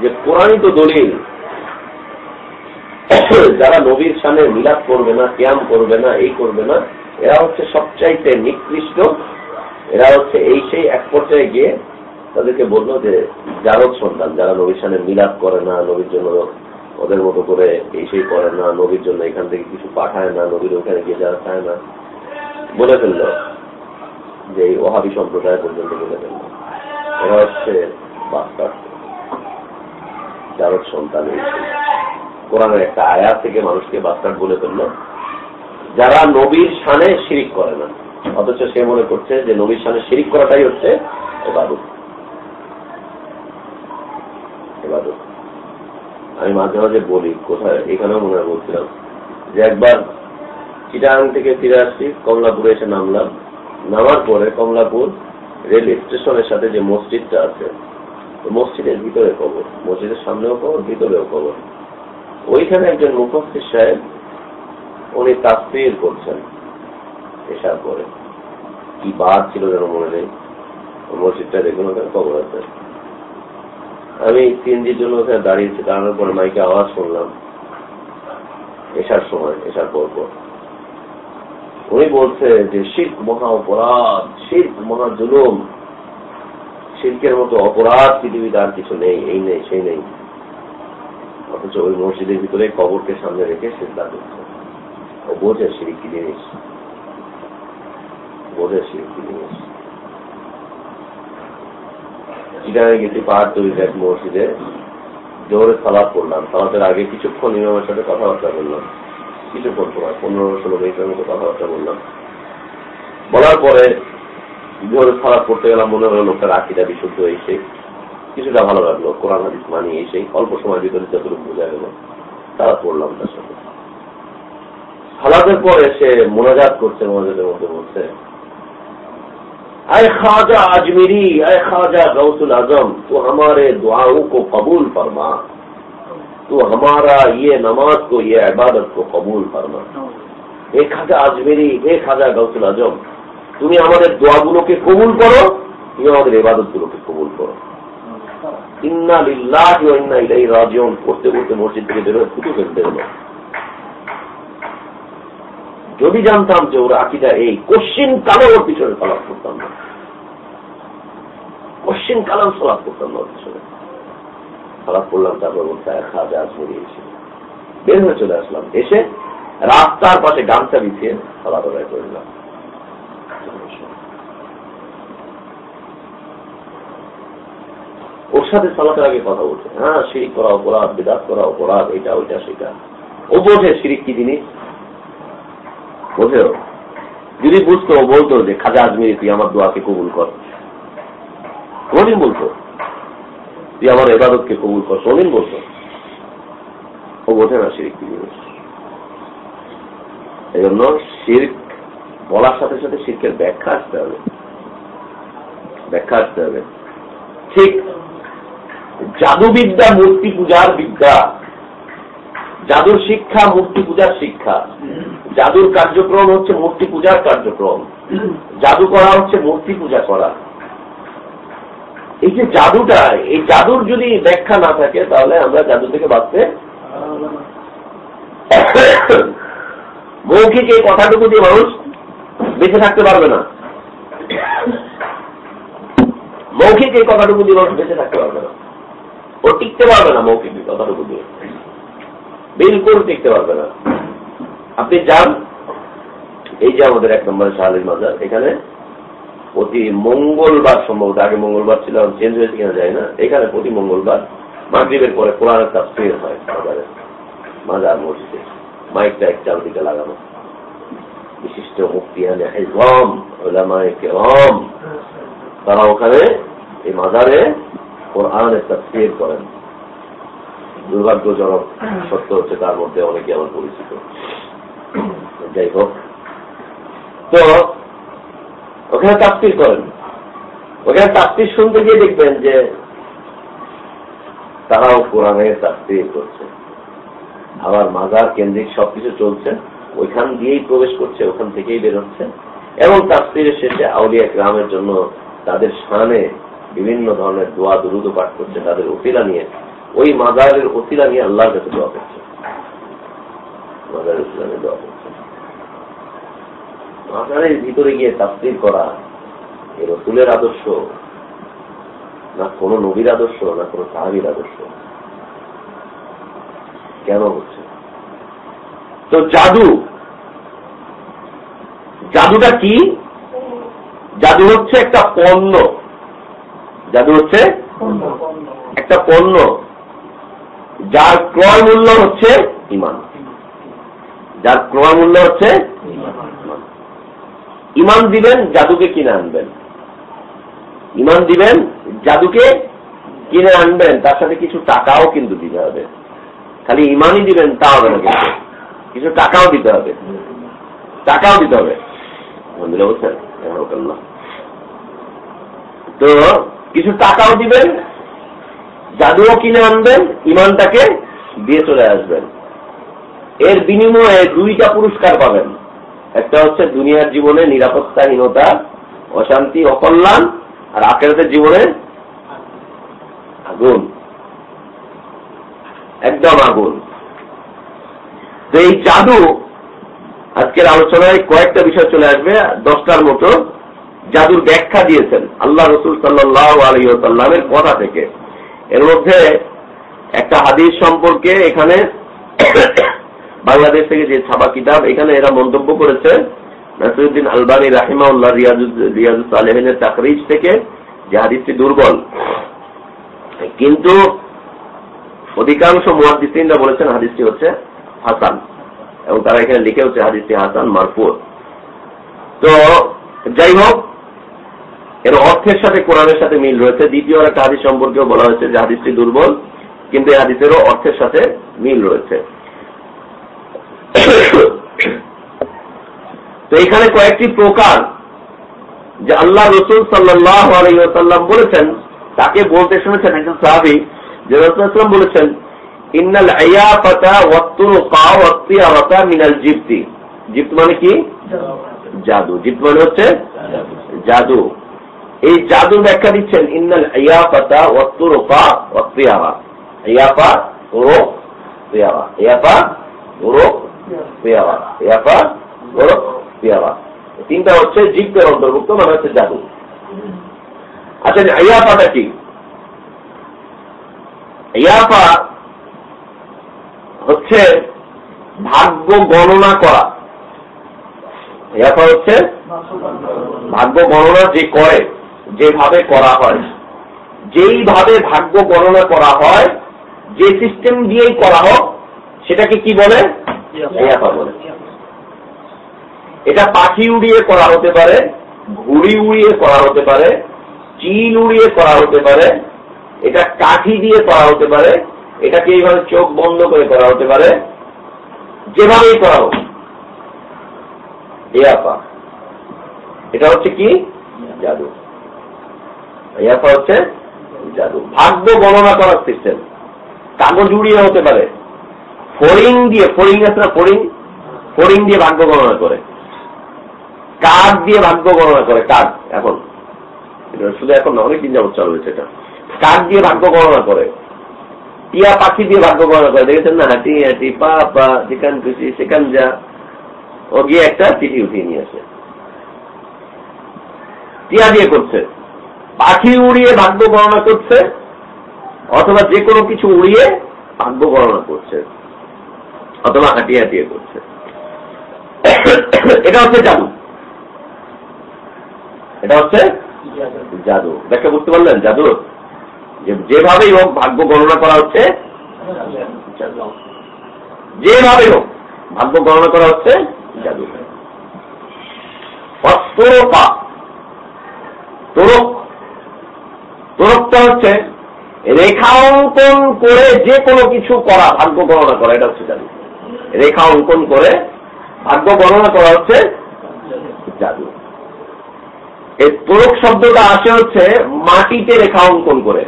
যে কোরআনই তো দলিল। যারা নবীর সামনে মিলাদ করবে না, ক্যাম করবে না, এই করবে না এরা হচ্ছে সবচাইতে নিকৃষ্ট। এরা হচ্ছে এই সেই এক পর্যায়ে গিয়ে তাদেরকে বলল যে, জারদ সন্তান, যারা নবীর সামনে মিলাদ করে না, নবীর জন্য ওদের মতো করে এই সেই করে না, নবীর জন্য এখান থেকে কিছু পাঠায় না, নবীর ওখানে গিয়ে যারা চায় না। বলে ফেলল। যে এই ওহাবি সম্প্রদায় পর্যন্ত বলে ফেলল। এরা হচ্ছে বাস্তার জারদ সন্তান কোরআনের একটা আয়াত থেকে মানুষকে বাস্তার বলে ফেলল। যারা নবীর সানে শিরিক করে না। অথচ সে মনে করছে যে নবীর সানে শিরিক করাটাই হচ্ছে এবাদত। এবাদত। আমি মাঝে মাঝে বলি, কোথায়? এখানেও মনে বলছিলাম যে একবার চিটাং থেকে ফিরে আসছি, কমলাপুরে এসে নামলাম। নামার পরে কমলাপুর রেল স্টেশনের সাথে যে মসজিদটা আছে মসজিদের ভিতরে কবর মসজিদের সামনেও কবর ভিতরেও কবর ওইখানে একজন মুখস্থির সাহেব উনি তাফসির করছেন এসার পরে। কি বাদ ছিল যেন মনে নেই। মসজিদটা দেখুন ওখানে কবর আছে। আমি তিনজির জন্য ওখানে দাঁড়িয়েছি দাঁড়ানোর পরে মাইকে আওয়াজ শুনলাম এসার সময় এসার পর পর। উনি বলছে যে শিল্প মহা অপরাধ শিল্প মহা জুলুম। শিল্পের মতো অপরাধ পৃথিবীতে আর কিছু নেই, এই নেই, সেই নেই। অথচ ওই মসজিদের ভিতরে কবরকে সামনে রেখে চিন্তা করছে। কি জিনিস বোঝে শিরিক কি জিনিস চিটাঙে গেছি পাহাড় তৈরিতে এক মসজিদে জোরে সালাদ করলাম সালাতের আগে কিছুক্ষণ ইমামের সাথে কথাবার্তা বললাম কিছুক্ষণ সময় পনেরো ষোলো মিনিটের মতো কথাবার্তা বললাম বলার পরে ধরে সালাদ করতে গেলাম মনে হলো লোকটা রাখিটা বিশুদ্ধ এসে কিছুটা ভালো লাগল কোরআন হাদিস মানিয়ে এসে অল্প সময়ের ভিতরে যতটুকু বোঝা গেল তারা পড়লাম তার সাথে সালাদের পর এসে মোনাজাত করছে, মসজিদের মধ্যে বলছে, আয় খাজা আজমিরি, আয় খাজা গৌসুল আজম, তো আমার কবুল ফরমা। তো আমারা ইয়ে নামাজ কো ইয়ে আবাদত কো কবুল ফরমা। এক হাজা আজমেরি এক হাজা গৌসুল আজম, তুমি আমাদের দোয়াগুলোকে কবুল করো, তুমি আমাদের এবাদত গুলোকে কবুল করো। ইন্না লিল্লাহ ইন্না ইলাই রাজন করতে করতে মসজিদ থেকে বেরোয় ফুটো ফেলতে হলো যদি জানতাম যে ওর আকিদা এই, কোশ্চিন কালো ওর পিছনে সালাদ করতাম না। কোশ্চিন কালাম সালাদ করতাম না ওর পিছনে। সালাদ করলাম, তারপর বলতে খাজা আজমেরি এসে। বের হয়ে চলে আসলাম। এসে রাস্তার পাশে গামছা বিছিয়ে সালাদ আদায় করে দিলাম ওর সাথে সালাতের আগে কথা বলছে। হ্যাঁ শিরিক করা অপরাধ, বিদাত করা অপরাধ, এটা, ওইটা, সেটা। ও বোঝে শিরিক কি জিনিস? বোঝে ও। যদি বুঝতো বলতো যে খাজা আজমিরি, তুই আমার দোয়াকে কবুল কর। কোনদিন বলতো? তুই আমার এবাদতকে কবুল কর, কোনদিন বলতো? ও বোঝে না শিরিক জিনিস। এই জন্য শির্ক বলার সাথে সাথে শির্কের ব্যাখ্যা আসতে হবে। ব্যাখ্যা আসতে হবে। ঠিক জাদুবিদ্যা, মূর্তি পূজার বিদ্যা। জাদুর শিক্ষা, মূর্তি পূজার শিক্ষা। জাদুর কার্যক্রম হচ্ছে মূর্তি পূজার কার্যক্রম। জাদু করা হচ্ছে মূর্তি পূজা করা। এই যে জাদুটা, এই জাদুর যদি ব্যাখ্যা না থাকে, তাহলে আমরা জাদু থেকে বাঁচতে মৌখিক এই কথাটুকু দিয়ে মানুষ বেঁচে থাকতে পারবে না। মৌখিক এই কথাটুকু দিয়ে মানুষ বেঁচে থাকতে পারবে না। ও টিকতে পারবে না মৌখিক এই কথাটুকু দিয়ে। বিলকুল টিকতে পারবে না। আপনি যান। এই যে আমাদের এক নম্বরে শাহালির মাজার, এখানে প্রতি মঙ্গলবার সম্ভবত, আগে মঙ্গলবার ছিল চেঞ্জ হয়েছে কিনা যায় না। এখানে প্রতি মঙ্গলবার মাগরীবের পরে কোরআনের তাফসীর হয় মাজারে, মাজার মসজিদে। মাইকটা এক চারদিকে লাগানো। বিশিষ্ট মুক্তিহানে হেজম ওলামায়ে কেরম, তারা ওখানে এই মাজারে কোরআনের তাফসীর করেন। দুর্ভাগ্যজনক সত্য হচ্ছে তার মধ্যে অনেকে আমার পরিচিত। যাই হোক তো ওখানে তাফসির করেন। ওখানে তাফসির শুনতে গিয়ে দেখবেন যে তারাও কোরআনের তাফসির করছে। আবার মাজার কেন্দ্রিক সবকিছু চলছে, ওইখান দিয়েই প্রবেশ করছে, ওখান থেকেই বেরোচ্ছে এবং তাফসিরের শেষে আউলিয়া গ্রামের জন্য তাদের স্থানে বিভিন্ন ধরনের দোয়া দুরুদ পাঠ করছে, তাদের অতিলা নিয়ে। ওই মাজারের অতিলা নিয়ে আল্লাহর কাছে দোয়া করছে। মাজারের অতিলা নিয়ে দোয়া করছে। মাজারের ভিতরে গিয়ে তাফসির করা এ রসুলের আদর্শ, না কোন নবীর আদর্শ, না কোন সাহাবির আদর্শ। কেন হচ্ছে? তো জাদু। জাদুটা কি? জাদু হচ্ছে একটা পণ্য। জাদু হচ্ছে একটা পণ্য। যার ক্রয় মূল্য হচ্ছে ইমান যার ক্রয় মূল্য হচ্ছে ইমান। দিবেন, জাদুকে কিনে আনবেন। ইমান দিবেন, জাদুকে কিনে আনবেন, তার সাথে কিছু টাকাও কিন্তু দিতে হবে। খালি ইমানই দিবেন, তা হবে না কিন্তু। কিছু টাকাও দিতে হবে। টাকাও দিতে হবে। তো, কিছু টাকাও দিবেন, জাদুও কিনে আনবেন, ইমানটাকে দিয়ে চলে আসবেন। এর বিনিময়ে দুইটা পুরস্কার পাবেন। একটা হচ্ছে দুনিয়ার জীবনে নিরাপত্তাহীনতা, অশান্তি, অকল্যাণ, আর আখেরাতের জীবনে আগুন। একদম আগুন। তো এই জাদু আজকের আলোচনায় কয়েকটা বিষয় চলে আসবে, দশটার মতো। জাদুর ব্যাখ্যা দিয়েছেন আল্লাহ রসুল সাল্লাহ আলহিসাল্লামের কথা থেকে। এর মধ্যে একটা হাদিস সম্পর্কে এখানে বাংলাদেশ থেকে যে ছাপা কিতাব, এখানে এরা মন্তব্য করেছে, নাসিরুদ্দিন আলবানী রাহিমাউল্লাহ রিয়াজ সালেহিনের তাকরিজ থেকে যে হাদিসটি দুর্বল। কিন্তু অধিকাংশ মুহাদ্দিসিনরা বলেছেন হাদিসটি হচ্ছে হাসান, এবং তারা এখানে লিখে হচ্ছে হাদিসটি হাসান মারফুর তো যাই হোক, এর অর্থের সাথে কোরআনের সাথে মিল রয়েছে। দ্বিতীয় একটা হাদিস সম্পর্কেও বলা হয়েছে যে হাদিসটি দুর্বল, কিন্তু এই হাদিসেরও অর্থের সাথে মিল রয়েছে। তো এখানে কয়েকটি প্রকার যে আল্লাহ রসুল সাল্লাহ বলেছেন, তাকে বলতে শুনেছেন একজন সাহাবি, যে রসুলাম বলেছেন, ইন্নাল আয়াপাতা ওয়াত্তুরুকা ওয়াত্তিয়ারাতা মিনাল জিপ্তি জিপ্ত মানে কি? জাদু। জিপ্ত মানে হচ্ছে জাদু। এই জাদু ব্যাখ্যা দিচ্ছেন, ইন্নাল আয়াপাতা ওয়াত্তুরুকা ওয়াত্তিয়ারা। ইয়াপা ওরক পেয়ারা ইয়াপা ওরক পেয়ারা। ইয়াপা ওরক পেয়ারা। তিনটা হচ্ছে জিপ্তের অন্তর্ভুক্ত মানে হচ্ছে জাদু। আচ্ছা ইয়াপাটা কি? ইয়াপা হচ্ছে ভাগ্য গণনা করা। ইয়াপা হচ্ছে ভাগ্য গণনা যে করে, যেভাবে করা হয়। যেইভাবে ভাগ্য গণনা করা হয়, যে সিস্টেম দিয়েই করা হোক, সেটাকে কি বলে? ইয়াপা বলে এটা পাখি উড়িয়ে করা হতে পারে, ঘুড়ি উড়িয়ে করা হতে পারে, চিল উড়িয়ে করা হতে পারে, এটা কাঠি দিয়ে করা হতে পারে, এটাকে এইভাবে চোখ বন্ধ করে করা হতে পারে, যেভাবেই করা হোক। ইয়াপা এটা হচ্ছে কি? জাদু। ইয়াপা হচ্ছে জাদু। ভাগ্য গণনা করার সিস্টেম কাগজ উড়িয়ে হতে পারে। ফরিং দিয়ে ফরিং আছে না ফরিং ফরিং দিয়ে ভাগ্য গণনা করে। কাঠ দিয়ে ভাগ্য গণনা করে, কাঠ, এখন। শুধু এখন না, অনেকদিন যাবত চালু হয়েছে এটা। কাঠ দিয়ে ভাগ্য গণনা করে। টিয়া পাখি দিয়ে ভাগ্য গণনা করে। দেখেছেন না? হাঁটি হাঁটি, পা পা, যেখান খুশি, সেখান যা। ও গিয়ে একটা চিঠি উঠিয়ে নিয়ে আসে। টিয়া দিয়ে করছে। পাখি উড়িয়ে ভাগ্য গণনা করছে, অথবা যে কোনো কিছু উড়িয়ে ভাগ্য গণনা করছে। অথবা হাঁটিয়ে হাঁটিয়ে করছে। এটা হচ্ছে জাদু। এটা হচ্ছে জাদু। ব্যাখ্যা বুঝতে পারলেন? জাদু। যেভাবেই হোক ভাগ্য গণনা করা হচ্ছে যেভাবে হোক ভাগ্য গণনা করা হচ্ছে জাদু। অস্তরপা তোরক। তোরকটা হচ্ছে রেখা অঙ্কন করে যে কোনো কিছু করা, ভাগ্য গণনা করা, এটা হচ্ছে জাদু। রেখা অঙ্কন করে ভাগ্য গণনা করা হচ্ছে জাদু। এই তোরক শব্দটা আসে হচ্ছে মাটিতে রেখা অঙ্কন করে।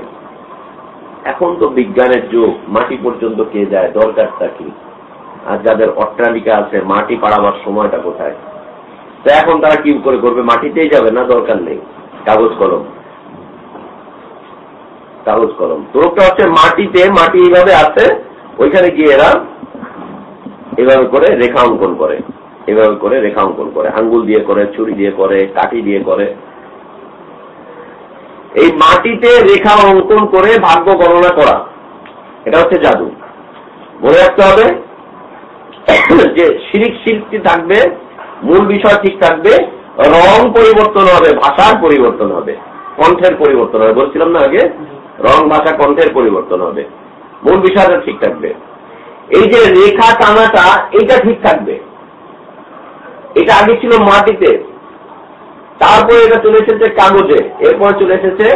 এখন তো বিজ্ঞানের যুগ, মাটি পর্যন্ত কে যায় দরকারটা কি? আর যাদের অট্টালিকা আছে, মাটি পাড়াবার সময়টা কোথায়? তো এখন তারা কি করে করবে, মাটিতেই যাবে না? দরকার নেই। কাগজ কলম। কাগজ কলম। তোরকটা হচ্ছে মাটিতে, মাটি এইভাবে আছে, ওইখানে গিয়ে এরা এভাবে করে রেখা অঙ্কন করে, এভাবে করে রেখা অঙ্কন করে, আঙ্গুল দিয়ে করে, ছুরি দিয়ে করে, কাঠি দিয়ে করে। এই মাটিতে রেখা অঙ্কন করে ভাগ্য গণনা করা, এটা হচ্ছে জাদু। মনে রাখতে হবে যে শিরিক শিল্পটি থাকবে, মূল বিষয় ঠিক থাকবে, রং পরিবর্তন হবে, ভাষার পরিবর্তন হবে, কণ্ঠের পরিবর্তন হবে। বলছিলাম না আগে, রং, ভাষা, কণ্ঠের পরিবর্তন হবে। মূল বিষয়টা ঠিক থাকবে। এই যে রেখা টানাটা এটা ঠিক থাকবে। এটা আগে ছিল মাটিতে। তারপরে এটা চলে এসেছে কাগজে। এরপরে চলে এসেছে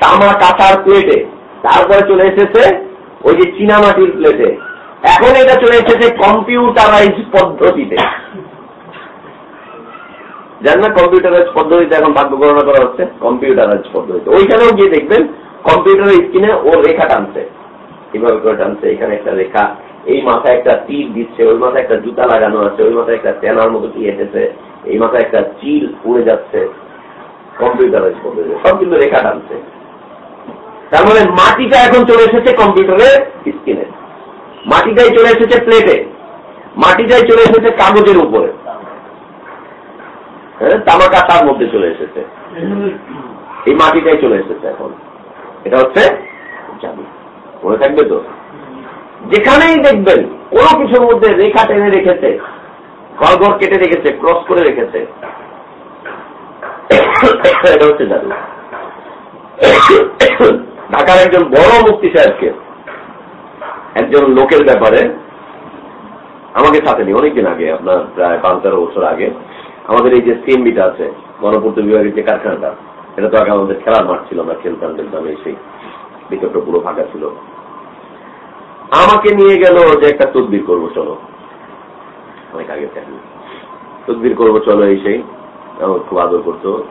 তামা কাঁচার প্লেটে তারপরে চলে এসেছে ওই যে চীনামাটির প্লেটে এখন এটা চলে এসেছে কম্পিউটারাইজ পদ্ধতিতে। জান না কম্পিউটারাইজ পদ্ধতিতে এখন ভাগ্য গণনা করা হচ্ছে? কম্পিউটারাইজ পদ্ধতিতে। ওইখানেও গিয়ে দেখবেন কম্পিউটারের স্ক্রিনে ও রেখা টানছে। কীভাবে করে টানছে? এখানে একটা রেখা এই মাথায় একটা তীর দিচ্ছে, ওই মাথায় একটা জুতা লাগানো আছে, ওই মাথায় একটা চেনার মতো কি এসেছে এই মাথায় একটা চিল উড়ে যাচ্ছে কম্পিউটারের সব কিন্তু রেখা টানছে। তার মানে মাটিটা এখন চলে এসেছে কম্পিউটারের স্ক্রিনে। মাটিটাই চলে এসেছে প্লেটে। মাটিটাই চলে এসেছে কাগজের উপরে। হ্যাঁ তামা কাটার মধ্যে চলে এসেছে। এই মাটিটাই চলে এসেছে এখন। এটা হচ্ছে জাদু। মনে থাকবে তো? যেখানেই দেখবেন, কোন কিছুর মধ্যে রেখা টেনে রেখেছে ঘর ঘর কেটে রেখেছে, ক্রস করে রেখেছে। ঢাকার একজন বড় মুক্তি সাহেবকে, একজন লোকের ব্যাপারে, আমাকে সাথে নি অনেকদিন আগে, আপনার প্রায় পাঁচ তেরো বছর আগে, আমাদের এই যে সিএমবিটা আছে গণপূর্ত বিভাগের যে কারখানাটা, এটা তো আগে আমাদের খেলার মাঠ ছিল, আমরা খেলতাম খেলতাম এসে ভিতরটা পুরো ফাঁকা ছিল। আমাকে নিয়ে গেল যে একটা তদবির করব, চলো। অনেক আগে থাকি। তদবির করব, চলো এসেই আমার খুব আদর করতো।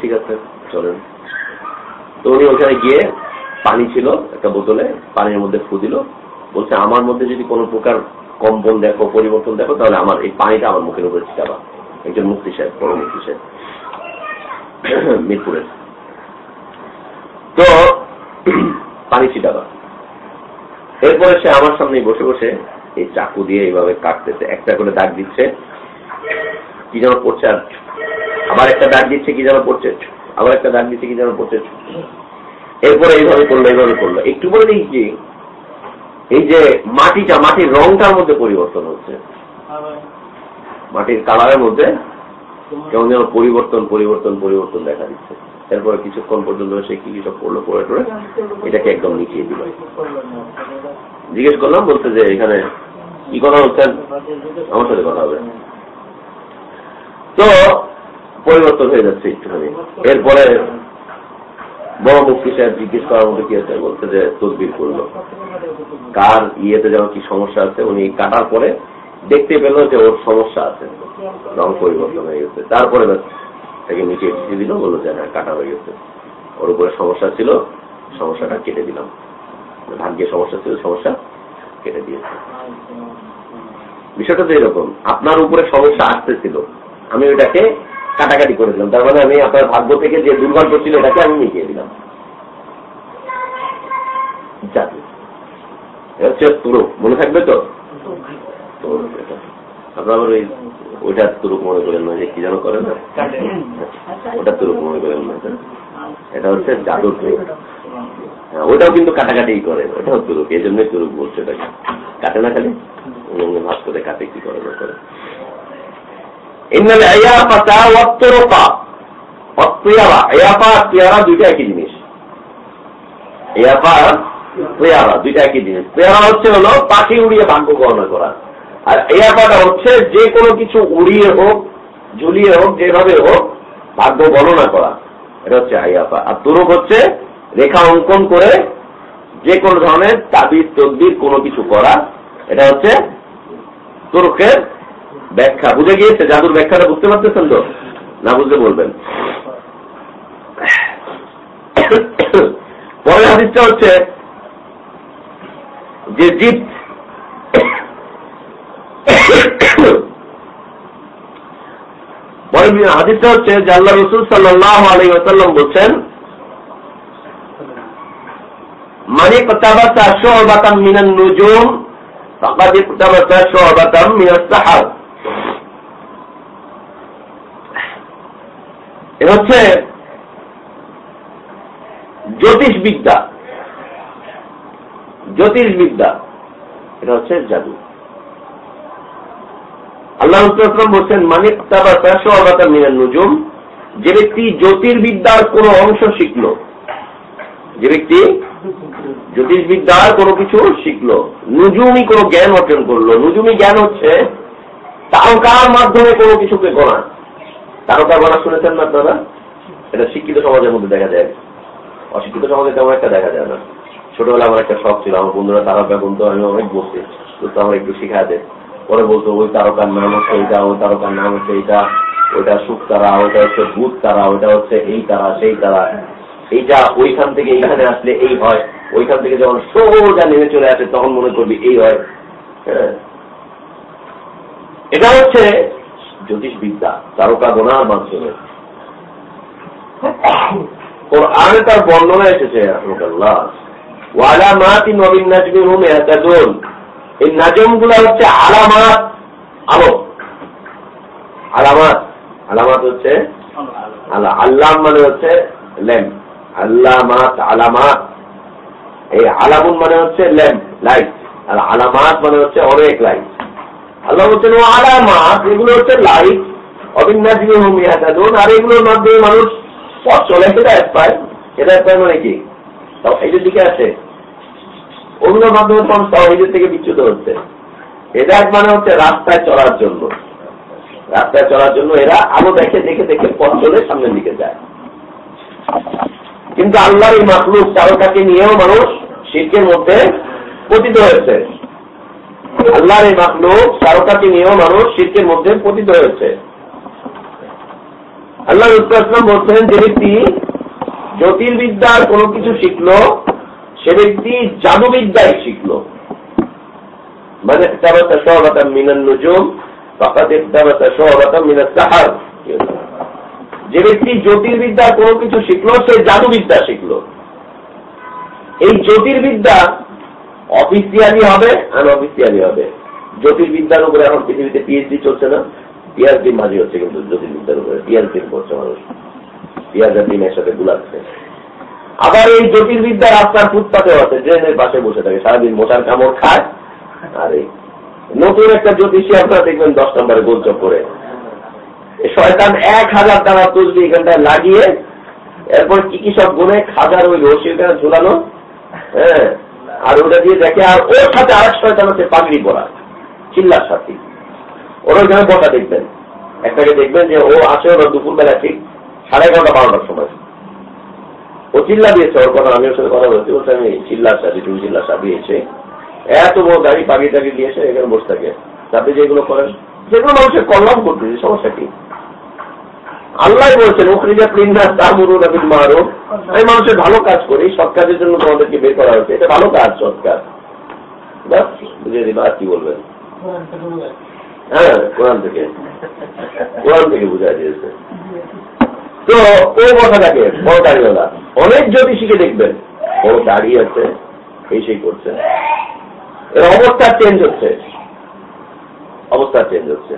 ঠিক আছে, চলেন। তো উনি ওখানে গিয়ে পানি ছিল একটা বোতলে, পানির মধ্যে ফু দিল। বলছে, আমার মধ্যে যদি কোনো প্রকার কম্পন দেখো, পরিবর্তন দেখো, তাহলে আমার এই পানিটা আমার মুখের উপরে ছিটাবা একজন মুক্তি সাহেব বড় মুক্তি সাহেব। মিরপুরের। তো, পানি ছিটাবা এরপরে সে আমার সামনে বসে বসে এই চাকু দিয়ে এইভাবে কাটতেছে। একটা করে দাগ দিচ্ছে। কি যেন পড়ছে আর আবার একটা দাগ দিচ্ছে কি যেন পড়ছে? আবার একটা দাগ দিচ্ছে কি যেন পড়ছে? এরপরে এইভাবে করল এইভাবে করল। একটু বলে দেখি এই যে মাটিটা মাটির রংটার মধ্যে পরিবর্তন হচ্ছে। মাটির কালারের মধ্যে কেমন যেন পরিবর্তন পরিবর্তন পরিবর্তন দেখা দিচ্ছে। এরপরে কিছুক্ষণ পর্যন্ত সে কি সব করল, করে টরে এটাকে একদম নিচিয়ে দিল। জিজ্ঞেস করলাম বলতে যে এখানে কি কথা বলছেন আমার সাথে কথা হবে। তো পরিবর্তন হয়ে যাচ্ছে একটুখানি। এরপরে বড় মুক্তি সাহেব জিজ্ঞেস করার মধ্যে কি আছে? বলতে যে তদবির করল। কার ইয়েতে যেন কি সমস্যা আছে, উনি কাটার পরে দেখতে পেল যে ওর সমস্যা আছে। রং পরিবর্তন হয়ে গেছে। তারপরে তাকে নিচে দিয়ে দিল, বলল যে হ্যাঁ কাটা হয়ে গেছে। ওর উপরে সমস্যা ছিল, সমস্যাটা কেটে দিলাম। ভাগ্যে সমস্যা ছিল, সমস্যা কেটে দিয়েছে। বিষয়টা তো এরকম, আপনার উপরে সমস্যা আসতেছিল। আমি ওইটাকে কাটাকাটি করে দিলাম। তার মানে আমি আপনার ভাগ্য থেকে যে দুর্ভাগ্য ছিল, এটাকে আমি মিটিয়ে দিলাম। এটা হচ্ছে মনে থাকবে তো। আপনার ওই ওইটা তুরুক মনে করেন না যে কি যেন করে না? ওটা তুরুক মনে করেন না। এটা হচ্ছে জাদুর তুরুক হ্যাঁ, ওটাও কিন্তু কাটাকাটি করে ওটাও তুরুক এই জন্যই তুরুক বলছে এটাকে কাটে না খালি? ভাগ করে কাটে কি করে না করে। দুইটা একই জিনিস। দুইটা একই জিনিস। পেয়ারা হচ্ছে হলো পাখি উড়িয়ে ভাগ্য গণনা করা। আর ইয়াফাটা হচ্ছে যে কোনো কিছু উড়িয়ে হোক, ঝুলিয়ে হোক, যেভাবে হোক ভাগ্য গণনা করা। এটা হচ্ছে আইয়াফা আর তুরুক হচ্ছে রেখা অঙ্কন করে যে কোনো ধরনের তাবিজ তদ্বির কোনো কিছু করা। এটা হচ্ছে তুরুকের ব্যাখ্যা। বুঝে গিয়েছে? জাদুর ব্যাখ্যাটা বুঝতে পারতেছেন তো? না বুঝতে বলবেন। পরের হাদিসটা হচ্ছে যে জিত হাদিসটা হচ্ছে যে আল্লাহ রসুল সাল্লাহ আলী আসাল্লাম বলছেন মানে কথাবার্তা সহবাতাম মিনান নজুম তাকাদি কথাবার্তা সহবাতাম মিনাস সাহাব এ হচ্ছে জ্যোতিষ বিদ্যা জ্যোতিষ বিদ্যা এটা হচ্ছে জাদু। আল্লাহ রসুলাম বলছেন মানিক মিনান নুজুম যে ব্যক্তি জ্যোতির্বিদ্যার কোন অংশ শিখল। যে ব্যক্তি জ্যোতিষবিদ্যার কোনো কিছু শিখলো। নুজুমি কোনো জ্ঞান অর্জন করল। নুজুমি জ্ঞান হচ্ছে তারকার মাধ্যমে কোনো কিছুকে গোনা তারকা গোনা শুনেছেন না আপনারা? এটা শিক্ষিত সমাজের মধ্যে দেখা যায়। অশিক্ষিত সমাজে তেমন একটা দেখা যায় না। ছোটবেলা আমার একটা শখ ছিল, আমার বন্ধুরা তারকা গুনতো আমি অনেক বলছি তো আমার একটু শিখা দে পরে বলতো, ওই তারকার নাম হচ্ছে এইটা, ওই তারকার নাম হচ্ছে এইটা, ওইটা সুখ তারা, ওইটা হচ্ছে ভূত তারা, ওইটা হচ্ছে এই তারা, সেই তারা। এইটা ওইখান থেকে এইখানে আসলে এই হয়। ওইখান থেকে যখন সোজা নেমে চলে আসে, তখন মনে করবি এই হয়। হ্যাঁ। এটা হচ্ছে জ্যোতিষবিদ্যা, তারকা গোনার মাধ্যমে। কোরআনে তার বর্ণনা এসেছে, রহমতুল্লাহ। ওয়ালা মাতি নবীন নাজমি হুম এহতাদুন এই নাজমগুলা হচ্ছে আলামাত আলো আলামাত আলামাত হচ্ছে আল্লাহ মানে হচ্ছে ল্যাম্প আল্লামাত, আলামাত। এই আলামুন মানে হচ্ছে ল্যাম্প লাইট। আর আলামাত মানে হচ্ছে অনেক লাইট। আল্লাহ বলছেন, ও আলামাত, এগুলো হচ্ছে লাইট। অবিন্যাসী হোমিয়াদুন আর এগুলোর মাধ্যমে মানুষ পথ চলে হেদায়ত পায় হেদায়ত পায় মানে কি? তাও এইটার দিকে আছে ওগুলোর মাধ্যমে মানুষ তাও থেকে বিচ্যুত হচ্ছে। হেদায়ত মানে হচ্ছে রাস্তায় চলার জন্য। রাস্তায় চলার জন্য এরা আলো দেখে দেখে দেখে পথ চলে সামনের দিকে যায়। কিন্তু আল্লাহর এই মাখলুক তারকাকে নিয়েও মানুষ শিল্পের মধ্যে পতিত হয়েছে। আল্লাহর এই মাখলুক তারকাকে নিয়েও মানুষ শিল্পের মধ্যে পতিত হয়েছে। আল্লাহ ইসলাম বলছেন যে ব্যক্তি জ্যোতির্বিদ্যার কোনো কিছু শিখলো সে ব্যক্তি জাদুবিদ্যায় শিখলো। মানে তাবাতা শহরতা মিনান নজুম, ফাকাদ তাবাতা শহরতা মিনাস সাহার। যে ব্যক্তি জ্যোতির্বিদ্যার কোনো কিছু শিখলো, সে জাদুবিদ্যা শিখলো। এই জ্যোতির্বিদ্যা অফিসিয়ালি হবে আর অফিসিয়ালি হবে। জ্যোতির্বিদ্যার উপরে এখন পৃথিবীতে পিএইচডি চলছে না। পিয়াজডি মাঝে হচ্ছে কিন্তু জ্যোতির্বিদ্যার উপরে। পিয়াজডি করছে মানুষ। আর ডিমের সাথে গুলাচ্ছে আবার এই জ্যোতির্বিদ্যা রাস্তার ফুটপাতে আছে ড্রেনের পাশে বসে থাকে, সারাদিন মশার কামড় খায়, আর এই নতুন একটা জ্যোতিষী আপনারা দেখবেন দশ নম্বরে গোলচপ করে শয়তান এক হাজার টাকা তুলবি এখানটায় লাগিয়ে, এরপর কি কি সব গুনে খাজার ওই রশি ওখানে ঝুলানো হ্যাঁ আর ওটা দিয়ে দেখে, আর ওর সাথে আরেক শয়তান আছে, পাগড়ি পরা, চিল্লার সাথী। ওর ওইখানে বসা দেখবেন। একটাকে দেখবেন যে ও আসে ওরা দুপুরবেলা ঠিক সাড়ে এগারোটা, বারোটার সময়। ও চিল্লা দিয়েছে, ওর কথা আমি ওর সাথে কথা বলছি, বলছে আমি চিল্লা সাথে তুমি চিল্লা দিয়েছে এত বড় গাড়ি পাগি টাগি দিয়েছে এখানে বসে থাকে। আপনি যেগুলো করেন, যেগুলো মানুষের কল্যাণ করতেছে সমস্যা কি? আল্লাহ বলছেন ওখানে প্রিন্দার তামুরুল আবিল মারুফ আমি মানুষের ভালো কাজ করি, সৎ কাজের জন্য তোমাদেরকে বের করা হয়েছে। এটা ভালো কাজ, সৎ কাজ। বাস, বুঝিয়ে দিন আর কি বলবেন? হ্যাঁ কোরআন থেকে। কোরআন থেকে বুঝা দিয়েছে। তো ও কথাটাকে বড় দাঁড়িয়েওয়ালা অনেক জ্যোতিষীকে দেখবেন। বড় দাঁড়িয়ে আছে এই সেই করছে। এর অবস্থা চেঞ্জ হচ্ছে। অবস্থা চেঞ্জ হচ্ছে।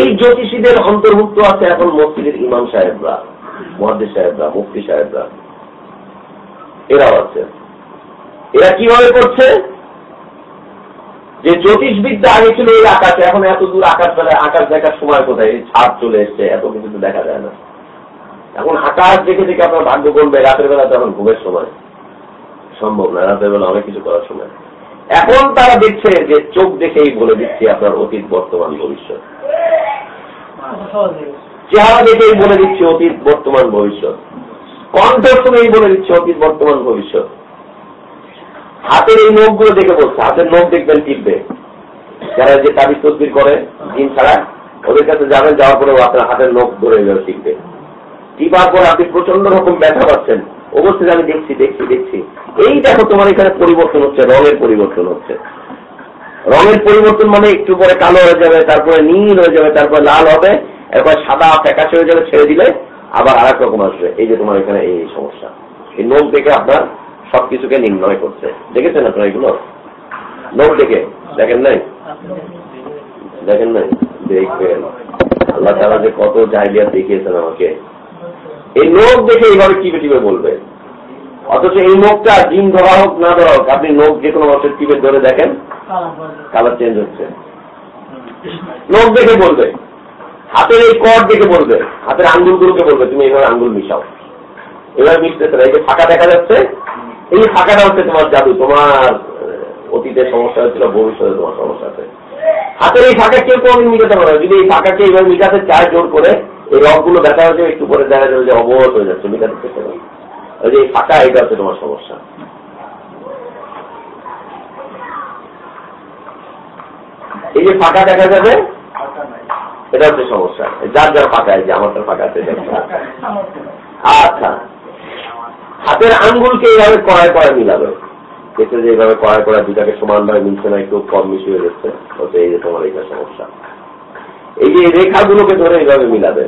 এই জ্যোতিষীদের অন্তর্ভুক্ত আছে এখন মসজিদের ইমাম সাহেবরা মহাদ্দি সাহেবরা, মুফতি সাহেবরা। এরাও আছে। এরা কীভাবে করছে? যে জ্যোতিষবিদ্যা আগে ছিল এই আকাশে, এখন এত দূর আকাশ বেলায় আকাশ দেখার সময় কোথায়? ছাদ চলে এসছে, এত কিছু দেখা যায় না। এখন আকাশ দেখে দেখে আপনার ভাগ্য করবে রাতের বেলা তখন ঘুমের সময়। সম্ভব না, রাতের বেলা অনেক কিছু করার সময়। এখন তারা দেখছে যে চোখ দেখেই বলে দিচ্ছে আপনার অতীত, বর্তমান, ভবিষ্যৎ। চেহারা দেখেই বলে দিচ্ছে অতীত, বর্তমান, ভবিষ্যৎ। কণ্ঠ শুনেই বলে দিচ্ছে অতীত, বর্তমান, ভবিষ্যৎ। হাতের এই নখগুলো দেখে বলছে, হাতের নখ দেখবেন টিপবে। যারা যে তাবিজ তসবির করে, দিন ছাড়া, ওদের কাছে যাবেন, যাওয়ার পরে আপনার হাতের নখ ধরে টিপবে। টিপার পর আপনি প্রচণ্ড রকম ব্যথা পাচ্ছেন। অবশ্যই আমি দেখছি দেখছি দেখছি। এই দেখো তোমার এখানে পরিবর্তন হচ্ছে, রঙের পরিবর্তন হচ্ছে। রঙের পরিবর্তন মানে একটু পরে কালো হয়ে যাবে, তারপরে নীল হয়ে যাবে, তারপরে লাল হবে, এরপর সাদা ফ্যাকাশে হয়ে যাবে, ছেড়ে দিলে আবার আর রকম আসবে। এই যে তোমার এখানে এই সমস্যা। এই নোখ দেখে আপনার সবকিছুকে নির্ণয় করছে। দেখেছেন আপনার এগুলো? নোখ দেখে। দেখেন নাই? দেখেন নাই? দেখবেন। আল্লাহ তারা যে কত জায়গা দেখিয়েছেন আমাকে। এই নোখ দেখে এইভাবে টিপে টিপে বলবে? অথচ এই নোখটা জিন ধরা হোক না ধরা হোক আপনি নোখ যে কোনো মানুষের টিপে ধরে দেখেন কালার চেঞ্জ হচ্ছে। নোখ দেখে বলবে। হাতের এই কর দেখে বলবে। হাতের আঙ্গুলগুলোকে বলবে তুমি এইভাবে আঙ্গুল মিশাও। এবার মিশতে না এই যে ফাঁকা দেখা যাচ্ছে এই ফাঁকাটা হচ্ছে তোমার জাদু তোমার অতীতের সমস্যা হচ্ছিল ভবিষ্যতে তোমার সমস্যা আছে। হাতের এই ফাঁকা কেউ কোনদিন মিটাতে পারে যদি এই ফাঁকাকে এইভাবে মিটাতে চায় জোর করে এই রকগুলো দেখা হচ্ছে একটু পরে দেখা যাবে যে অবগত হয়ে যাচ্ছে মিটাতে চেষ্টা করে ওই যে ফাঁকা এটা হচ্ছে তোমার সমস্যা। এই যে ফাঁকা দেখা যাবে, এটা হচ্ছে সমস্যা। যার যার ফাঁকা এই যে আমারটা ফাঁকা আছে আচ্ছা। হাতের আঙ্গুলকে এইভাবে কড়ায় কড়ায় মিলাবে। দেখতে যে এইভাবে কড়ায় কড়ায় দুটাকে সমানভাবে মিলছে না, একটু কম মিশি হয়ে যাচ্ছে এই যে তোমার এইটা সমস্যা। এই যে রেখাগুলোকে ধরে এইভাবে মিলাবে।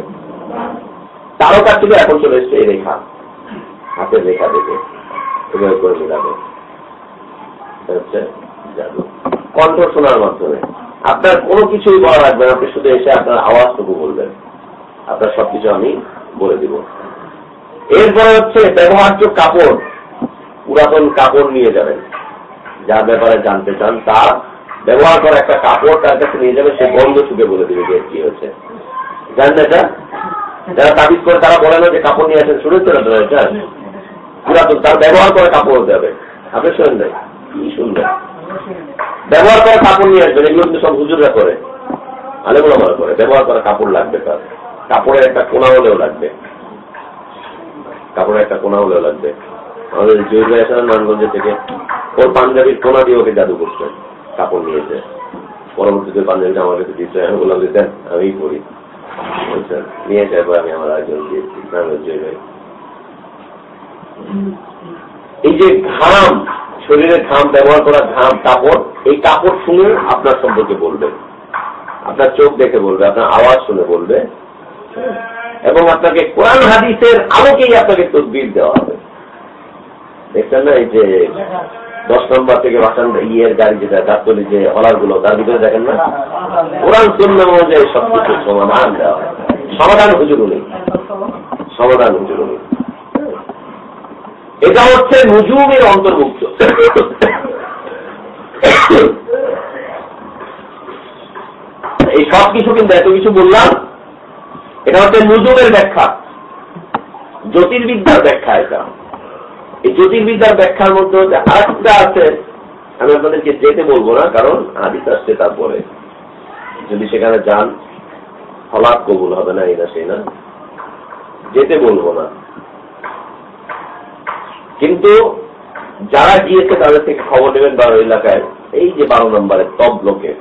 তারও কাছ থেকে এখন চলে এসছে এই রেখা। হাতের রেখা দেখে এভাবে করে মিলাবে। কণ্ঠ শোনার মাধ্যমে। আপনার কোনো কিছুই বলা লাগবে না, আপনি শুধু এসে আপনার আওয়াজটুকু বলবেন। আপনার সবকিছু আমি বলে দিব। এরপরে হচ্ছে ব্যবহার্য কাপড়। পুরাতন কাপড় নিয়ে যাবেন। যার ব্যাপারে জানতে চান, তার ব্যবহার করা একটা কাপড় তার কাছে নিয়ে যাবে, সে বন্ধ সুখে বলে দিবে যে কি হচ্ছে জানেন এটা? যারা তাবিজ করে তারা বলে না যে কাপড় নিয়ে আসেন, শুনেছেন আপনারা এটা? পুরাতন তার ব্যবহার করে কাপড় হতে হবে। আপনি শুনেন নাই? কি শুনবেন ব্যবহার করা কাপড় নিয়ে আসবেন, এগুলো কিন্তু সব হুজুররা করে। আলেগুলো আমার করে। ব্যবহার করা কাপড় লাগবে তার। কাপড়ের একটা কোনা হলেও লাগবে। কাপড়ের একটা কোনা হলেও লাগবে। আমাদের জয়ী ভাই আসলে নারায়ণগঞ্জ থেকে। ওর পাঞ্জাবির কোনা দিয়ে ওকে জাদু করছে। কাপড় নিয়েছে। পরবর্তীতে পাঞ্জাবিটা আমার কাছে দিচ্ছে আমি বললাম যে দেন আমি করি বলছেন নিয়েছে এরপর আমি আমার আরেকজন দিয়েছি। এই যে ঘাম, শরীরের ঘাম, ব্যবহার করা ঘাম, কাপড়, এই কাপড় শুনে আপনার সম্পর্কে বলবে। আপনার চোখ দেখে বলবে, আপনার আওয়াজ শুনে বলবে। এবং আপনাকে কোরআন হাদিসের আলোকেই আপনাকে তদবির দেওয়া হবে। দেখছেন না এই যে দশ নম্বর থেকে বাসান ইয়ের গাড়ি যেটা গাছতলি যে হলারগুলো তার ভিতরে দেখেন না? কোরআন শূন্য অনুযায়ী সবকিছু সমাধান সমাধান হুজুর নেই। সমাধান হুজুর নেই। এটা হচ্ছে নুজুমের অন্তর্ভুক্ত। এই সব কিছু কিন্তু এত কিছু বললাম। এটা হচ্ছে নুজুমের ব্যাখ্যা। জ্যোতির্বিদ্যার ব্যাখ্যা এটা। এই জ্যোতির্বিদ্যার ব্যাখ্যার মধ্যে হচ্ছে আরেকটা আছে, আমি আপনাদেরকে যেতে বলব না, কারণ আদিত আসছে তারপরে। যদি সেখানে যান ফলাপ কবুল হবে না না, সেই না। যেতে বলব না। কিন্তু যারা গিয়েছে তাদের থেকে খবর নেবেন বারো এলাকায়, এই যে বারো নম্বরের টপ ব্লকে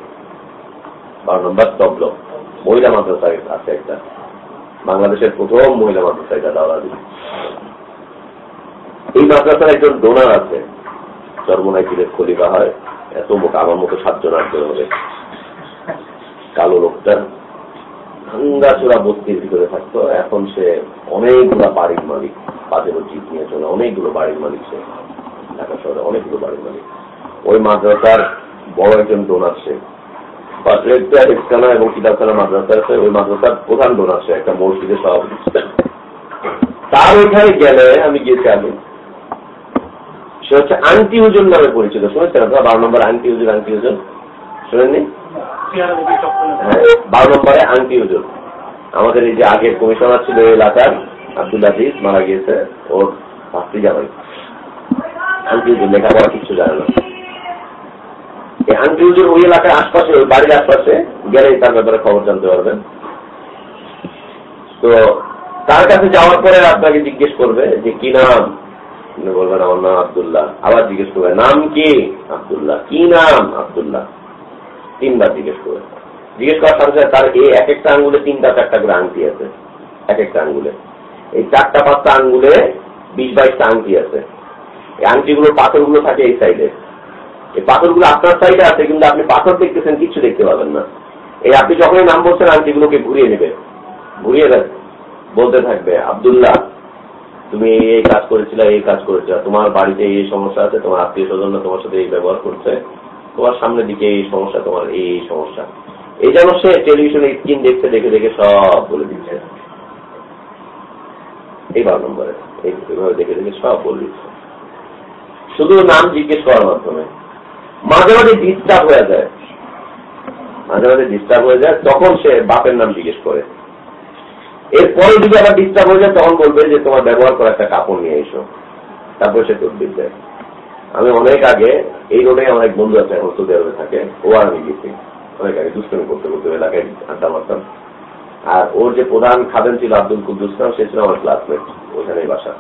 বারো নম্বর টপ ব্লক মহিলা মাদ্রাসা আছে একটা। বাংলাদেশের প্রথম মহিলা মাদ্রাসা এটা দাওয়াদি এই মাদ্রাসার একজন ডোনার আছে। চর্মনাই পীরের খলিফা হয়। এত বোকা আমার মতো সাতজন, আটজন হবে। কালো লোকটা ভাঙ্গা চোরা বস্তির ভিতরে থাকতো। এখন সে অনেকগুলা বাড়ির মালিক পাঁচেরও জিপ নিয়ে চলে, অনেকগুলো বাড়ির মালিক সে। ঢাকা শহরে অনেকগুলো বাড়ির মালিক। ওই মাদ্রাসার বড় একজন ডোনার সে। এবং কিতাবখানা মাদ্রাসা আছে। ওই মাদ্রাসার প্রধান ডোনার সে, একটা মসজিদের সভাপতি। তার ওইখানে গেলে আমি গিয়েছি আগে। সে হচ্ছে আংটি হুজুর নামে পরিচিত। শুনেছেন আপনারা? বারো নম্বর আংটি হুজুর আংটি হুজুর শুনেননি? হ্যাঁ, বারো নম্বরে আংটি হুজুর আমাদের এই যে আগের কমিশনার ছিল এলাকার আব্দুল আজিজ মারা গিয়েছে। ওর ভাতৃ জামাই আংটি হুজুর লেখাপড়া কিছু জানে না। এই আংটি হুজুর ওই এলাকার আশপাশে ওই বাড়ির আশপাশে গেলেই তার ব্যাপারে খবর জানতে পারবেন। তো তার কাছে যাওয়ার পরে আপনাকে জিজ্ঞেস করবে যে কি নাম? আপনি বলবেন, আমার নাম আবদুল্লাহ। আবার জিজ্ঞেস করবে নাম কি? আবদুল্লাহ। কি নাম? আবদুল্লাহ। তিনবার জিজ্ঞেস করবে জিজ্ঞেস করার সাথে সাথে তার এই এক একটা আঙ্গুলে তিনটা চারটা করে আংটি আছে। এক একটা আঙ্গুলে। এই চারটা পাঁচটা আঙ্গুলে বিশ বাইশটা আংটি আছে। এই আংটিগুলোর পাথরগুলো থাকে এই সাইডে এই পাথরগুলো আপনার সাইডে আছে, কিন্তু আপনি পাথর দেখতেছেন, কিছু দেখতে পাবেন না। এই আপনি যখনই নাম বলছেন, আংটিগুলোকে ঘুরিয়ে নেবে ঘুরিয়ে বলতে থাকবে, আবদুল্লাহ তুমি এই কাজ করেছিল, এই কাজ করেছিল তোমার বাড়িতে এই সমস্যা আছে, তোমার আত্মীয় স্বজনরা তোমার সাথে এই ব্যবহার করছে, তোমার সামনের দিকে এই সমস্যা, তোমার এই সমস্যা। এই যেন সে টেলিভিশনে স্ক্রিন দেখতে, দেখে দেখে সব বলে দিচ্ছে। এই বারো নম্বরে এইভাবে দেখে দেখে সব বলে দিচ্ছে। শুধু নাম জিজ্ঞেস করার মাধ্যমে। মাঝে মাঝে ডিস্টার্ব হয়ে যায়। মাঝে মাঝে ডিস্টার্ব হয়ে যায়, তখন সে বাপের নাম জিজ্ঞেস করে। এরপরে যদি আবার ডিস্টার্ব হয়ে যায়, তখন বলবে যে তোমার ব্যবহার করা একটা কাপড় নিয়ে এসো। তারপর সে তদবির দেয় আমি অনেক আগে, এই রোডে আমার এক বন্ধু আছে, এখন সৌদি আরবে থাকে। ও আর আমি গেছি। অনেক আগে দুষ্কর্মী করতে করতে এলাকায় আড্ডা মারতাম। আর ওর যে প্রধান খাদেন ছিল আব্দুল কুদ্দুস খান, সে ছিল আমার ক্লাসমেট ওখানে বাসা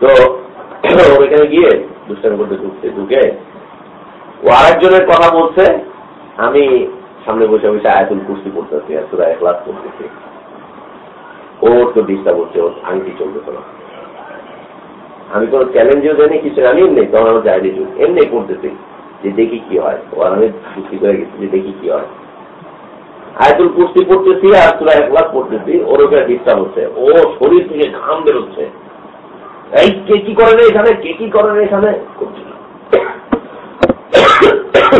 তো ওইখানে গিয়ে দুষ্টামি করতে ঢুকতে ঢুকে ও আরেকজনের কথা বলছে, আমি সামনে বসে বসে আয়াতুল কুস্তি করতেছি আর তোরা এক লাখ করতেছি ওর তো ডিস্টার্ব হচ্ছে, ওর আংটি চলতেছে না। আমি কোনো চ্যালেঞ্জও জানি কিছু আমি এমনি তখন আমার যাইনি যুগ। এমনি করতেছি যে দেখি কি হয়। ও আর আমি কুস্তি করে গেছি যে দেখি কি হয়। আয়াতুল কুস্তি পড়তেছি আর তোরা এক লাখ পড়তেছি, ওর ওখানে ডিস্টার্ব হচ্ছে। ও শরীর থেকে ঘাম বেরোচ্ছে। এই কে কি করে রে এখানে? কে কি করে রে এখানে?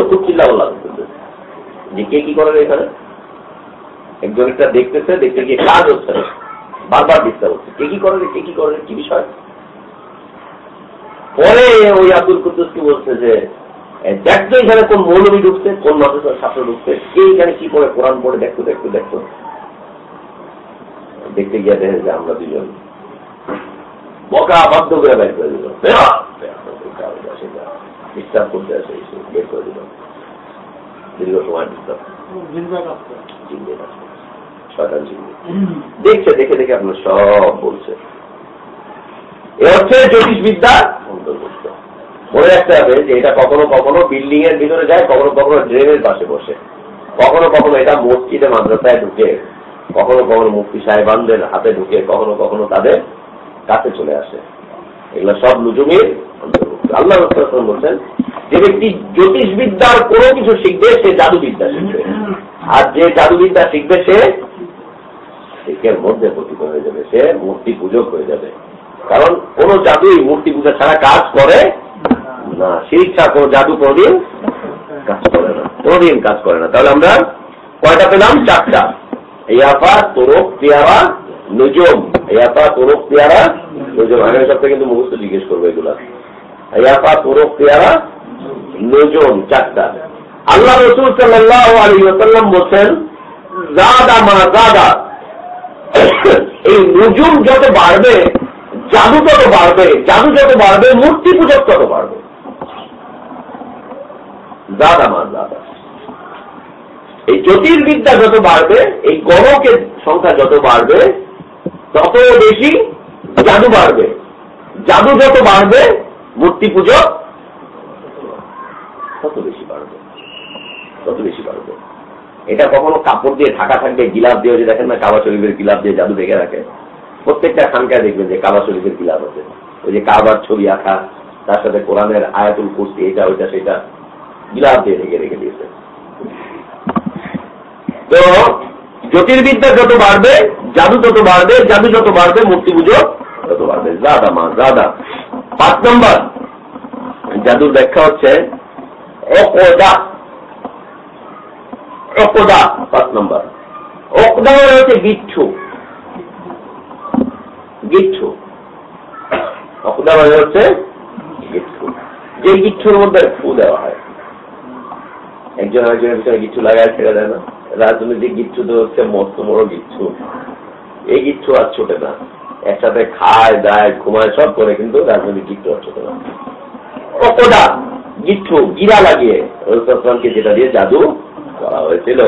খুব চিল্লা লাগতেছে যে কে কি করে এখানে একজন একটা দেখতেছে দেখতে গিয়ে কাজ হচ্ছে বারবার ডিস্টার্ব হচ্ছে কে কি করে কে কি করে কি বিষয় পরে ওই আব্দুল কুদ্দুস কি বলছে যে দেখতো এখানে কোন মৌলবী ঢুকছে কোন মাদ্রাসার ছাত্র ঢুকছে কে এখানে কি করে কোরআন পড়ে দেখতো দেখতো দেখতো দেখতে গিয়ে দেখে যে আমরা দুজন বকা বাধ্য করে বের করে দিল ডিস্টার্ব করতে আসে বের করে দিল দীর্ঘ সময় ডিস্টার্ব শয়তান চিনবে দেখছে দেখে দেখে আপনার সব বলছে। এ হচ্ছে জ্যোতিষবিদ্যা অন্তর্ভুক্ত। মনে রাখতে হবে যে এটা কখনো কখনো বিল্ডিং এর ভিতরে যায় কখনো কখনো ড্রেনের পাশে বসে। কখনো কখনো এটা মসজিদে মাদ্রাসায় ঢুকে কখনো কখনো মুক্তি সাহেবানদের হাতে ঢুকে কখনো কখনো তাদের কাছে চলে আসে। এগুলো সব লুজুমির অন্তর্ভুক্ত। আল্লাহ বলছেন যে ব্যক্তি জ্যোতিষবিদ্যার কোনো কিছু শিখবে, সে জাদুবিদ্যা শিখবে। আর যে জাদুবিদ্যা শিখবে, সে শিখের মধ্যে পতিত হয়ে যাবে, সে মূর্তি পূজক হয়ে যাবে। কারণ কোন জাদুই মূর্তি পূজা ছাড়া কাজ করে না। শিক্ষা কোন জাদু কোনদিন কাজ করে না, কোনদিন কাজ করে না। তাহলে আমরা কয়টা পেলাম? চারটা। ইয়াফা তোরক, পেয়ারা, নজম। ইয়াফা তোরক, পেয়ারা, নজম। আমি সব কিন্তু মুখস্থ জিজ্ঞেস করব এগুলা। ইয়াফা তোরক, পেয়ারা নজম চারটা। আল্লাহ রসুল সাল্লাহ বলছেন জাদা মা জাদা এই নজুম যত বাড়বে, জাদু তত বাড়বে, জাদু যত বাড়বে, মূর্তি পূজক তত বাড়বে। জাদা মা জাদা এই জ্যোতির্বিদ্যা যত বাড়বে, এই সংখ্যা যত বাড়বে, তত বেশি জাদু বাড়বে। জাদু যত বাড়বে, মূর্তি পুজো তত বেশি বাড়বে। তত বেশি বাড়বে। এটা কখনো কাপড় দিয়ে ঢাকা থাকবে গিলাপ দিয়ে দেখেন না, কাবা শরীফের গিলাপ দিয়ে জাদু ঢেকে রাখে? প্রত্যেকটা খানকায় দেখবেন যে কাবা শরীফের গিলাপ আছে। ওই যে কাবার ছবি আঁকা, তার সাথে কোরআনের আয়াতুল কুস্তি এটা, ওইটা, সেটা গিলাপ দিয়ে ঢেকে রেখে দিয়েছে। তো জ্যোতির্বিদ্যা যত বাড়বে, জাদু তত বাড়বে, জাদু যত বাড়বে, মূর্তি পুজো তত বাড়বে। জাদা মা জাদা পাঁচ নম্বর, জাদুর ব্যাখ্যা হচ্ছে গিচ্ছু গিচ্ছু অকদা মানে হচ্ছে গিচ্ছু যে গিচ্ছুর মধ্যে ফু দেওয়া হয়। একজন আরেকজনের পিছনে গিচ্ছু লাগায় ছেড়ে দেয় না রাজনৈতিক গিচ্ছু তো হচ্ছে মস্ত বড় গিচ্ছু এই গিচ্ছু আর ছোটে না। একসাথে খায়, দায়, ঘুমায়, সব করে, কিন্তু রাজনৈতিক গিচ্ছু আর ছোটে না। অকদা গিচ্ছু গিরা লাগিয়ে রসুলকে যেটা দিয়ে জাদু করা হয়েছিল।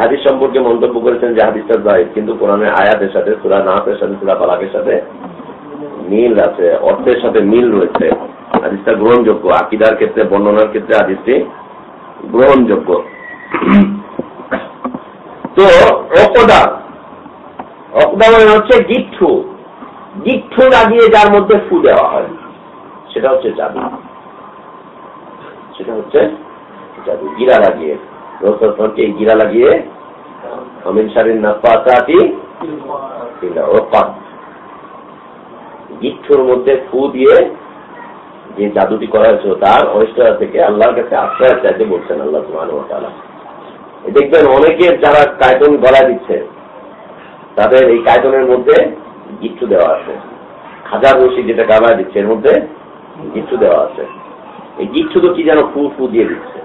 হাদিস সম্পর্কে মন্তব্য করেছেন যে হাদিসটা যায় কিন্তু কোরআনের আয়াতের সাথে, সুরা নাথের সাথে, সুরা পালাকের সাথে মিল আছে, অর্থের সাথে মিল রয়েছে। হাদিসটা গ্রহণযোগ্য, আকিদার ক্ষেত্রে, বর্ণনার ক্ষেত্রে হাদিসটি গ্রহণযোগ্য। তো অকদা অকদা মানে হচ্ছে গিঠু। গিঠু লাগিয়ে যার মধ্যে ফু দেওয়া হয়, সেটা হচ্ছে জাদু। সেটা হচ্ছে জাদু। গিরা লাগিয়ে। রসনকে গিরা লাগিয়ে অমিন সারির নাফাতি গিঠুর মধ্যে ফু দিয়ে যে জাদুটি করা হয়েছিল, তার অনিষ্টতা থেকে আল্লাহর কাছে আশ্রয় চাইতে বলছেন আল্লাহ সুমান দেখবেন অনেকের যারা কায়তন গলা দিচ্ছে, তাদের এই কায়তনের মধ্যে গিচ্ছু দেওয়া আছে। হাজার বসি যেটা গালা দিচ্ছে, এর মধ্যে গিচ্ছু দেওয়া আছে। এই গিচ্ছু তো কি যেন ফু ফু দিয়ে দিচ্ছে।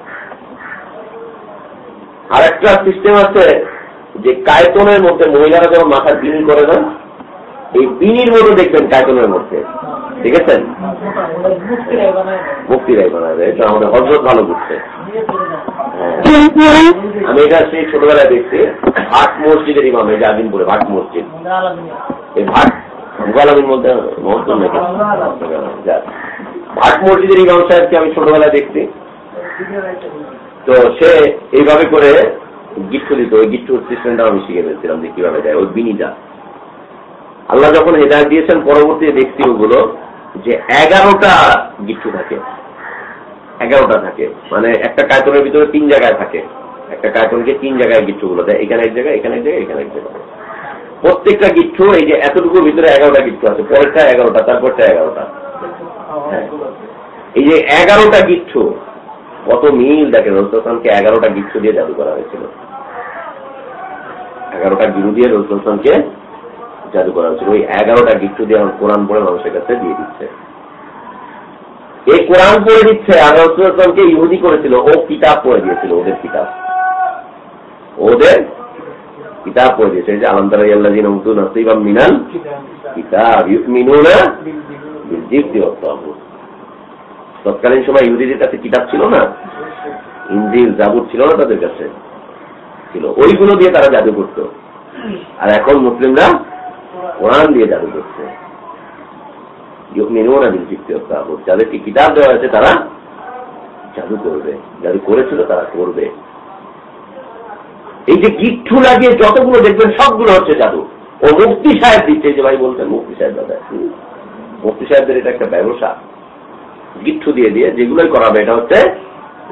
আর একটা সিস্টেম আছে যে কায়তনের মধ্যে মহিলারা যখন মাথার বিনি করে না, এই বিনির মধ্যে দেখবেন কায়তনের মধ্যে। ঠিক আছে মুক্তিরাই বানাবে এটা আমাদের হজরত ভালো বুঝছে। আমি এটা সেই ছোটবেলায় দেখছি। ভাট মসজিদের ইমাম যে আজিমপুরে ভাট মসজিদ। এই ভাট মুগালামির মধ্যে মহত্তম নাকি? ভাট মসজিদের ইমাম সাহেবকে আমি ছোটবেলায় দেখছি তো সে এইভাবে করে গিট্টু দিত, ওই গিট্টুর সিস্টেমটা আমি শিখে ফেলছিলাম যে কীভাবে দেয় ওই বিনিটা আল্লাহ যখন হেদায়ত দিয়েছেন, পরবর্তীতে দেখছি ওগুলো যে এগারোটা গিট্টু থাকে। এগারোটা থাকে। মানে একটা কায়তনের ভিতরে তিন জায়গায় থাকে। একটা কায়তনকে তিন জায়গায় গিট্টু গুলো দেয়। এখানে এক জায়গায়, এখানে এক জায়গায়, এখানে এক জায়গায়। প্রত্যেকটা গিট্টু, এই যে এতটুকুর ভিতরে এগারোটা গিট্টু আছে, পরেরটা এগারোটা, তারপরটা এগারোটা। এই যে এগারোটা গিট্টু কত মিল দেখেন রসুলকে এগারোটা গিট্টু দিয়ে জাদু করা হয়েছিল। এগারোটা গিরু দিয়ে রসুলকে জাদু করা হয়েছিল। ওই এগারোটা গিট্টু দিয়ে কোরআন পড়ে মানুষের কাছে দিয়ে দিচ্ছে। এই কোরআন পড়ে দিচ্ছে আর রসুলকে ইহুদি করেছিল, ও কিতাব পড়ে দিয়েছিল, ওদের কিতাব। ওদের কিতাব পড়ে দিয়েছে। যে আলমতারা মিনাল কিতাব মিনু না তৎকালীন সময় ইহুদিদের কাছে কিতাব ছিল না? ইন্দির জাবুর ছিল না তাদের কাছে? ছিল। ওইগুলো দিয়ে তারা জাদু করত। আর এখন মুসলিমরা কোরআন দিয়ে জাদু করছে। যাদেরকে কিতাব দেওয়া হয়েছে, তারা জাদু করবে। জাদু করেছিল, তারা করবে। এই যে গিট্টু লাগিয়ে যতগুলো দেখবেন, সবগুলো হচ্ছে জাদু। ও মুক্তি সাহেব দিচ্ছে যে ভাই বলছেন মুক্তি সাহেব দাদা। মুক্তি সাহেবদের এটা একটা ব্যবসা। গিট্টু দিয়ে দিয়ে যেগুলোই করাবে এটা হচ্ছে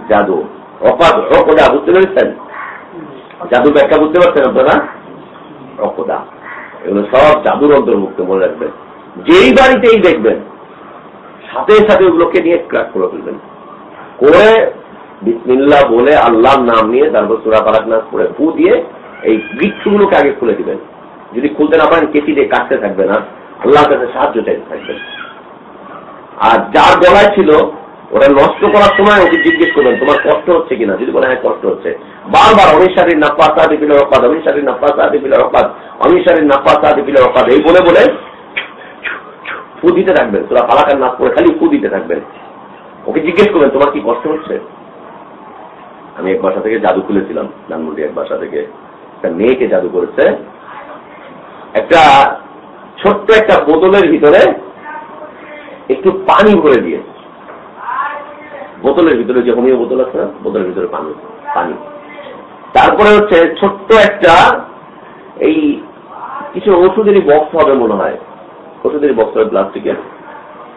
জাদু। অপাদ অপদা বুঝতে পেরেছেন? জাদু ব্যাখ্যা বুঝতে পারছেন আপনারা? অপদা। এগুলো সব জাদুর অন্তর্ভুক্ত মনে রাখবেন। যেই বাড়িতেই দেখবেন সাথে সাথে ওগুলোকে নিয়ে ক্রাক করে ফেলবেন। করে বিসমিল্লা বলে আল্লাহর নাম নিয়ে তারপর সুরা পারাক নাচ করে ফু দিয়ে এই গিট্টুগুলোকে আগে খুলে দিবেন। যদি খুলতে না পারেন কেসি দিয়ে কাটতে থাকবে আর আল্লাহর কাছে সাহায্য চাইতে থাকবেন আর যার গলায় ছিল ওটা নষ্ট করার সময় ওকে জিজ্ঞেস করবেন তোমার কষ্ট হচ্ছে কিনা? যদি বলে হ্যাঁ কষ্ট হচ্ছে। বারবার অমিশারীর নাপ্পা সাহাদি পিলে রকাত অমিশারীর নাপ্পা সাহাদি পিলে রকাত অমিশারীর নাপ্পা এই বলে বলে ফু দিতে থাকবেন। তোরা পালাকার নাচ করে খালি ফু দিতে থাকবেন। ওকে জিজ্ঞেস করবেন তোমার কি কষ্ট হচ্ছে? আমি এক বাসা থেকে জাদু খুলেছিলাম, ধানমন্ডি এক বাসা থেকে। একটা মেয়েকে জাদু করেছে। একটা ছোট্ট একটা বোতলের ভিতরে একটু পানি ভরে দিয়ে। বোতলের ভিতরে যে হোমিও বোতল আছে বোতলের ভিতরে পানি পানি। তারপরে হচ্ছে ছোট্ট একটা এই কিছু ওষুধেরই বক্স হবে মনে হয়, ওষুধের বক্স হবে প্লাস্টিকের।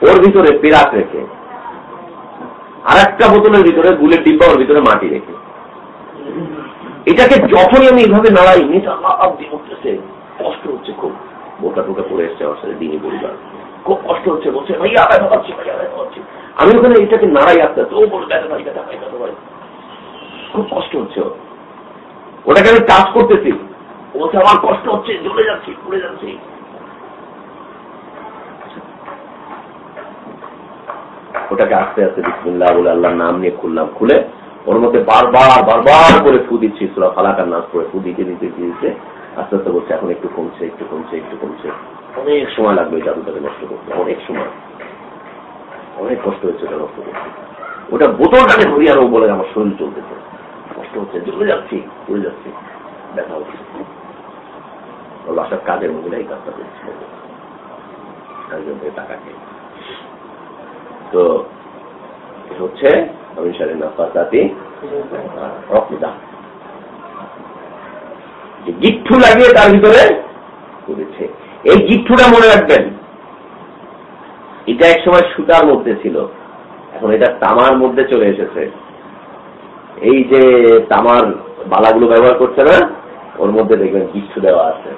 ওর ভিতরে পেরাক রেখে আর একটা বোতলের ভিতরে গুলের ডিব্বা ওর ভিতরে মাটি রেখে। এটাকে যখনই আমি এইভাবে নাড়াই নিচে কষ্ট হচ্ছে খুব। বোকা টোকা পড়ে এসছে আমার সাথে দিনই পরিবার। খুব কষ্ট হচ্ছে, বলছে, ভাইয়া, ব্যথা পাচ্ছি, ভাইয়া, ব্যথা পাচ্ছি। আমি ওখানে এটাকে নাড়াই আসতে ও বলে ব্যথা ভাই ব্যথা ভাই ব্যথা ভাই খুব কষ্ট হচ্ছে ওটাকে আমি কাজ করতেছি। বলছে, আমার কষ্ট হচ্ছে, জ্বলে যাচ্ছি, পড়ে যাচ্ছি। ওটাকে আস্তে আস্তে বিসমুল্লাহ বলে আল্লাহর নাম নিয়ে খুললাম, খুলে ওর মধ্যে বারবার বারবার করে ফু দিচ্ছি, সুরা ফালাকার নাচ করে ফু দিতে দিতে দিতে। আস্তে আস্তে বলছে, এখন একটু কমছে একটু কমছে একটু কমছে। অনেক সময় লাগবে এই জাদুটাকে নষ্ট করতে, অনেক সময়। অনেক কষ্ট হচ্ছে ওটা নষ্ট করতে। ওটা বোতলটাকে ধরি আরও বলে, আমার শরীর চলতেছে। কষ্ট হচ্ছে জ্বলে যাচ্ছি, চলে যাচ্ছি। ব্যথা হচ্ছে। বাসার কাজের মহিলা এই কাজটা খেয়ে তো হচ্ছে অমিশারের নাফাতি রক্তদান যে গিট্টু লাগিয়ে তার ভিতরে করেছে। এই গিট্টুটা মনে রাখবেন, এটা এক সময় সুতার মধ্যে ছিল, এখন এটা তামার মধ্যে চলে এসেছে। এই যে তামার বালাগুলো ব্যবহার করছে না, ওর মধ্যে দেখবেন গিট্টু দেওয়া আছে।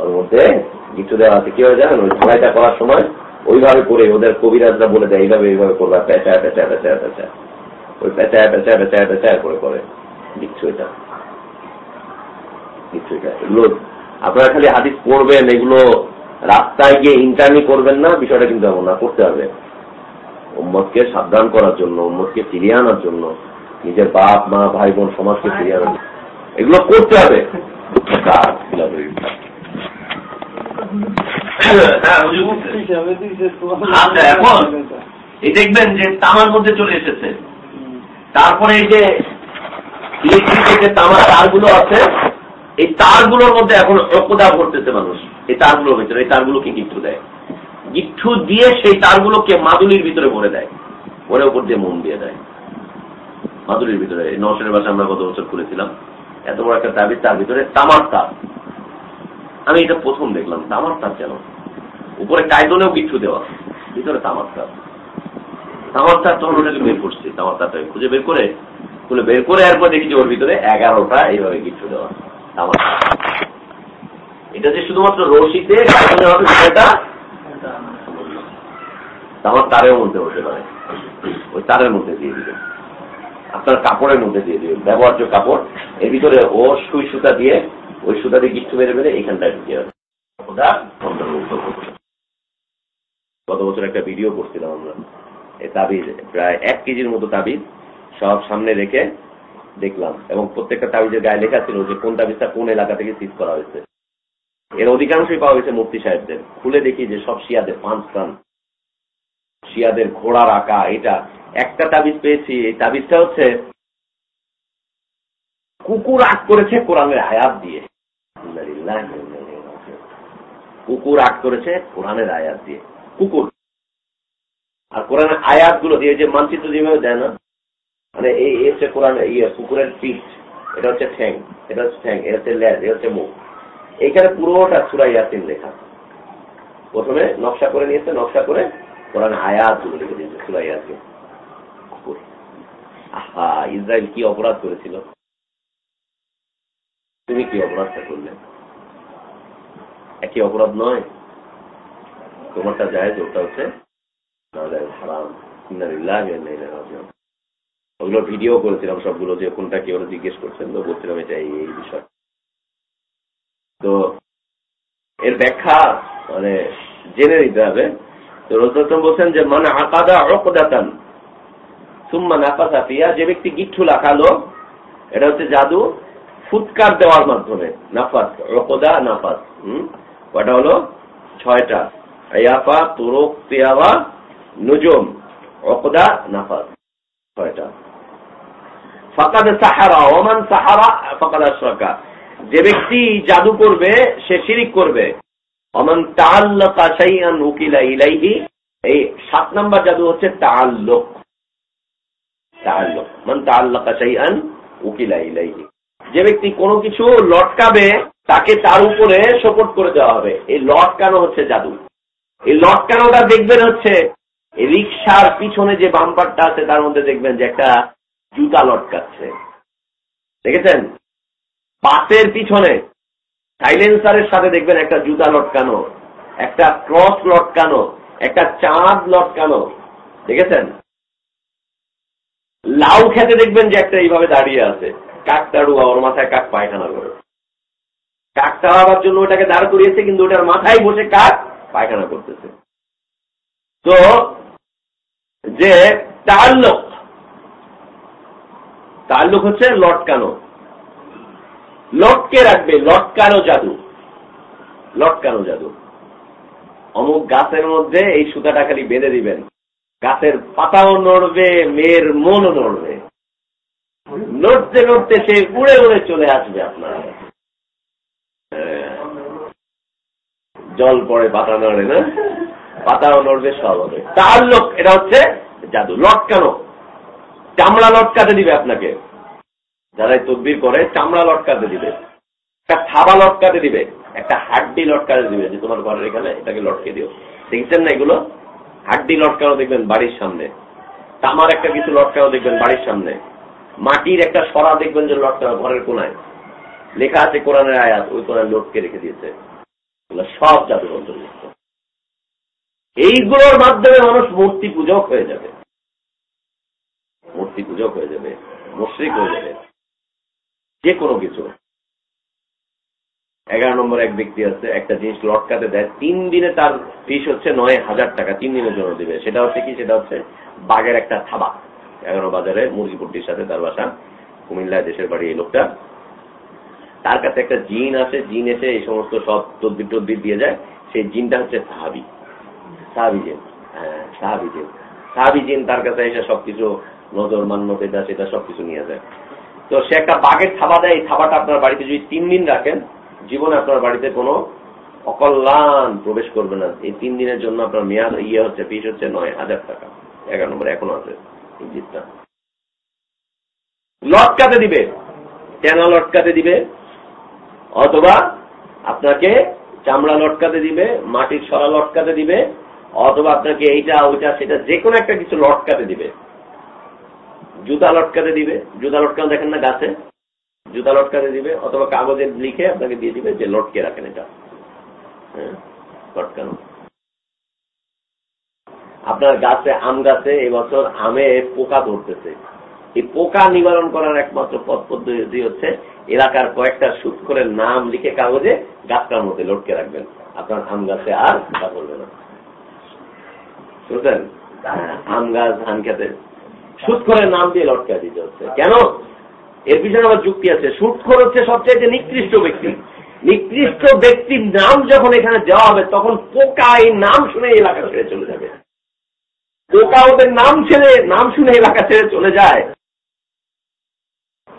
ওর মধ্যে গিট্টু দেওয়া আছে, কি হয় জানেন? ওই ঝালাইটা করার সময় ওইভাবে করে, ওদের কবিরাজরা বলে দেয়, এইভাবে এইভাবে করবে পেঁচা পেঁচা পেঁচা পেঁচা ওই পেঁচা পেঁচা পেঁচা পেঁচা করে করে গিট্টু এটা। এটা এগুলো আপনারা খালি হাদিস পড়বেন এগুলো রাস্তায় গিয়ে ইন্টারনি করবেন না বিষয়টা কিন্তু এমন না করতে হবে উম্মতকে সাবধান করার জন্য উম্মতকে ফিরিয়ে আনার জন্য নিজের বাপ মা ভাই বোন সমাজকে ফিরিয়ে আনার এগুলো করতে হবে। হ্যাঁ। আচ্ছা, দেখবেন যে তামার মধ্যে চলে এসেছে তারপরে এই যে ইলেকট্রিকের যে তামার তারগুলো আছে এই তারগুলোর মধ্যে এখন অপদা ভরতেছে মানুষ। এই তারগুলোর ভিতরে, এই তারগুলোকে গিট্টু দেয়? গিট্টু দিয়ে সেই তারগুলোকে মাদুলির ভিতরে ভরে দেয়। ভরে উপর দিয়ে মন দিয়ে দেয়। মাদুলির ভিতরে নশের বাসা আমরা গত বছর খুলেছিলাম। এত বড় একটা তাবিজ তার ভিতরে তামার তার। আমি এটা প্রথম দেখলাম, তামার তার কেন উপরে কায়দনেও গিট্টু দেওয়া, ভিতরে তামার তার। তামার তার তখন ওটাকে বের করছি, তামার তারটাকে খুঁজে বের করে, খুলে বের করে এরপর দেখি যে ওর ভিতরে এগারোটা এইভাবে গিট্টু দেওয়া। এটা যে শুধুমাত্র রশিতে হবে সেটা তামার তারের মধ্যে হতে পারে। ওই তারের মধ্যে দিয়ে আপনার কাপড়ের মধ্যে দিয়ে দিবেন ব্যবহার্য কাপড়। এর ভিতরে ও সুই সুতা দিয়ে, ওই সুতা দিয়ে গিট্টু মেরে মেরে অন্তর্ভুক্ত গত বছর একটা ভিডিও করছিলাম আমরা। এই তাবিজ, প্রায় এক কেজির মতো তাবিজ সব সামনে রেখে দেখলাম। এবং প্রত্যেকটা তাবিজের গায়ে লেখা ছিল যে কোন তাবিজটা কোন এলাকা থেকে সিজ করা হয়েছে। এর অধিকাংশই পাওয়া গেছে মুফতি সাহেবদের। খুলে দেখি যে সব শিয়াদের পাঁচ প্রাণ। শিয়াদের ঘোড়ার আঁকা এটা একটা তাবিজ পেয়েছি। এই তাবিজটা হচ্ছে কুকুর আগ করেছে কোরআনের আয়াত দিয়ে। কুকুর আট করেছে কোরআনের আয়াত দিয়ে। কুকুর। আর কোরআনের আয়াতগুলো দিয়ে যে মানচিত্র যেভাবে দেয় না মানে এই হচ্ছে কোরআন ইয়ে কুকুরের পিঠ, এটা হচ্ছে ঠ্যাং, এটা হচ্ছে ঠ্যাং, এটা হচ্ছে ল্যাজ, এটা হচ্ছে মুখ। এইখানে পুরোটা সুরাই ইয়াসিন লেখা। প্রথমে নকশা করে নিয়েছে, নকশা করে কোরআন আয়াতগুলো লিখে দিয়েছে সুরাই কুকুর। আহা ইসরায়েল কি অপরাধ করেছিল? তুমি কি অপরাধটা করলে? একই অপরাধ নয়? তোমারটা যায় ওটা হচ্ছে হারাম। ওগুলো ভিডিও করেছিলাম সবগুলো, যে কোনটা কি ওরা জিজ্ঞেস করছেন, তো বলছিলাম এটা এই বিষয়। তো এর ব্যাখ্যা মানে জেনে নিতে হবে। তো রোজম বলছেন যে মানে আকাদা অকদাতান সুম্মা নাফাসা ফিয়া যে ব্যক্তি গিঠু লাগালো, এটা হচ্ছে জাদু, ফুৎকার দেওয়ার মাধ্যমে নাফাস রকদা নাফাস হম? কয়টা হলো? ছয়টা। তুরক তিয়াবা নুজুম অকদা নাফাস যে ব্যক্তি জাদু করবে, সে শিরিক করবে। অমান ইলাইহি, এই সাত নাম্বার জাদু হচ্ছে তাআল্লুক। তাআল্লুক মান তাআল্লাকা শাইআন যে ব্যক্তি কোনো কিছু লটকাবে, তাকে তার উপরে সপোর্ট করে দেওয়া হবে। এই লটকানো হচ্ছে জাদু। এই লটকানোটা দেখবেন হচ্ছে রিক্সার পিছনে যে বাম্পারটা আছে, তার মধ্যে দেখবেন যে একটা জুতা লটকাচ্ছে। দেখেছেন? বাসের পিছনে সাইলেন্সারের সাথে দেখবেন একটা জুতা লটকানো, একটা ক্রস লটকানো, একটা চাঁদ লটকানো। দেখেছেন? লাউ খেতে দেখবেন যে একটা এইভাবে দাঁড়িয়ে আছে। কাকতাড়ুয়া ওর মাথায় কাক পায়খানা করে। কাকটা হওয়ার জন্য ওটাকে দাঁড় করিয়েছে, কিন্তু ওটার মাথায় বসে কাক পায়খানা করতেছে। তো যে তাল্লুক তাল্লুক হচ্ছে লটকানো। লটকে রাখবে, লটকানো জাদু। লটকানো জাদু। অমুক গাছের মধ্যে এই সুতাটা খালি বেঁধে দিবেন। গাছের পাতাও নড়বে, মেয়ের মনও নড়বে। নড়তে নড়তে সে উড়ে উড়ে চলে আসবে আপনার। জল পড়ে, পাতা নড়ে না? পাতাও নড়বে, সব হবে। তার লোক এটা হচ্ছে জাদু, লটকানো। চামড়া লটকাতে দিবে আপনাকে। যারা তদবির করে, চামড়া লটকাতে দিবে। একটা থাবা লটকাতে দিবে, একটা হাড্ডি লটকাতে দিবে, যে তোমার ঘরের এখানে এটাকে লটকে দিও। দেখছেন না এগুলো? হাড্ডি লটকানো দেখবেন বাড়ির সামনে। তামার একটা কিছু লটকানো দেখবেন বাড়ির সামনে। মাটির একটা সরা দেখবেন যে লটকানো ঘরের কোনায়। লেখা আছে কোরআনের আয়াত, ওই কোরআন লটকে রেখে দিয়েছে। সব জাদুর অন্তর্ভুক্ত এইগুলোর মাধ্যমে মানুষ মূর্তি পূজক হয়ে যাবে। মূর্তি পূজক হয়ে যাবে, মুশ্রিক হয়ে যাবে, যে কোনো কিছু। এগারো নম্বর এক ব্যক্তি আছে, একটা জিনিস লটকাতে দেয়, তিন দিনে তার ফিস হচ্ছে নয় হাজার টাকা, তিন দিনের জন্য দিবে। সেটা হচ্ছে কি? সেটা হচ্ছে বাঘের একটা থাবা। এগারো বাজারে মুরগিপুটির সাথে তার বাসা, কুমিল্লায় দেশের বাড়ি এই লোকটা। তার কাছে একটা জিন আছে জিন এসে এই সমস্ত সব তদ্বির টদ্বির দিয়ে যায়। সেই জিনটা হচ্ছে সাহাবি। হ্যাঁ তার কাছে এসে সবকিছু নজর মান্য এটা, সেটা সবকিছু নিয়ে যায়। তো সে একটা বাঘের থাবা দেয়, এই থাবাটা আপনার বাড়িতে যদি তিন দিন রাখেন, জীবনে আপনার বাড়িতে কোনো অকল্যাণ প্রবেশ করবে না। এই তিন দিনের জন্য আপনার মেয়াদ ইয়ে হচ্ছে, ফিস হচ্ছে নয় হাজার টাকা। এগারো নম্বর এখনও আছে জিতটা লটকাতে দিবে। কেন লটকাতে দিবে? অথবা আপনাকে চামড়া লটকাতে দিবে, মাটির সরা লটকাতে দিবে অথবা আপনাকে এইটা, ওইটা, সেটা যে কোনো একটা কিছু লটকাতে দিবে। জুতা লটকাতে দিবে। জুতা লটকানো দেখেন না গাছে? জুতা লটকাতে দিবে, অথবা কাগজে লিখে আপনাকে দিয়ে দিবে যে লটকে রাখেন এটা। হ্যাঁ? আপনার গাছে, আম গাছে এবছর আমে পোকা ধরতেছে। এই পোকা নিবারণ করার একমাত্র পথ পদ্ধতি হচ্ছে এলাকার কয়েকটা সুদ করে নাম লিখে কাগজে গাছটার মধ্যে লটকে রাখবেন। আপনার আম গাছে আর পোকা ধরবে না। বুঝলেন? আম গাছ, ধান খেতে। সুদ করে নাম দিয়ে লটকা দিতে হচ্ছে। কেন? এর পিছনে আবার যুক্তি আছে। সুৎখর হচ্ছে সবচেয়ে নিকৃষ্ট ব্যক্তি। নিকৃষ্ট ব্যক্তির নাম যখন এখানে দেওয়া হবে, তখন পোকা এই নাম শুনে এলাকা ছেড়ে চলে যাবে। পোকা ওদের নাম ছেড়ে, নাম শুনে এলাকা ছেড়ে চলে যায়।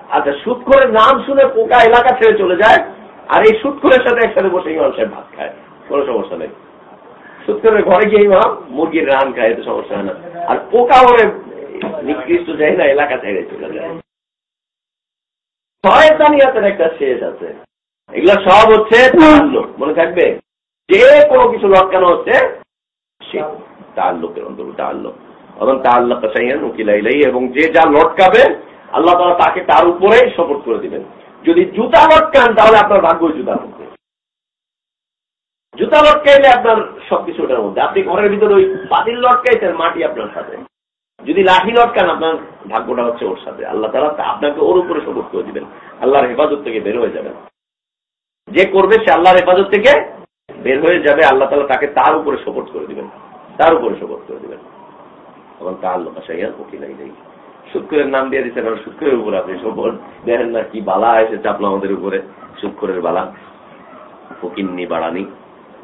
আচ্ছা সুৎখরের নাম শুনে পোকা এলাকা ছেড়ে চলে যায়, আর এই সুৎখরের সাথে একসাথে বসে ইমাম সাহেব ভাত খায়। কোনো সমস্যা নেই। সুৎকরের ঘরে গিয়ে ইমাম মুরগির রান খায় এতে সমস্যা না। আর পোকা ওরে নিকৃষ্ট যায় না, এলাকা ছেড়ে চলে যায়। একটা শেষ আছে। এগুলো সব হচ্ছে মনে থাকবে? যে কোনো কিছু লটকানো হচ্ছে, সে তাল্লুকের অন্তর্ভুক্ত তাল্লুক এবং উকিলাইলাই এবং যে যা লটকাবে, আল্লাহ তালা তাকে তার উপরে সপোর্ট করে দিবেন। যদি জুতা লটকান, তাহলে আপনার ভাগ্য জুতা মধ্যে জুতা লটকাইলে আপনার সবকিছু ওটার মধ্যে। আপনি ঘরের ভিতরে ওই বাতিল লটকাইছেন, মাটি আপনার সাথে। যদি লাঠি লটকান, আপনার ভাগ্যটা হচ্ছে ওর সাথে। আল্লাহ তালা আপনাকে ওর উপরে শপথ করে দিবেন। আল্লাহর হেফাজত থেকে বের হয়ে যাবেন। যে করবে সে আল্লাহর হেফাজত থেকে বের হয়ে যাবে। আল্লাহ তালা তাকে তার উপরে শপথ করে দিবেন। তার উপরে শপথ করে দিবেন। এবং তার লোক আসাইয়ার উকিলাই নেই শুক্রের নাম দিয়ে দিচ্ছেন আর শুক্রের উপরে আপনি শপথ দেখেন না কি বালা এসে চাপলো আমাদের উপরে। শুক্রের বালা। ফকিন্নি বাড়ানি।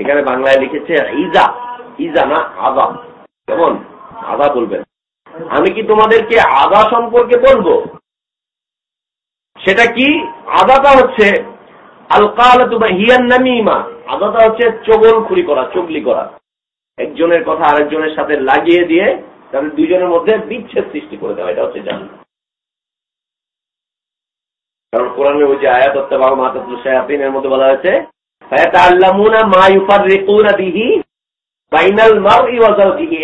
এখানে বাংলায় লিখেছে, ইজা ইজা না আদা কেমন? আদা বলবেন। আমি কি তোমাদেরকে আদা সম্পর্কে বলব? সেটা কি? আদাটা হচ্ছে আলকাল হিয়ান নামিমা। আদাটা হচ্ছে চগল খুরি করা, চগলি করা। একজনের কথা আরেকজনের সাথে লাগিয়ে দিয়ে তাদের দুজনের মধ্যে বিচ্ছেদ সৃষ্টি করে দেওয়া, এটা হচ্ছে জান কারণ কোরআনের ওই যে আয়াত বাবা মাতাতুল শায়াতিনের মধ্যে বলা হয়েছে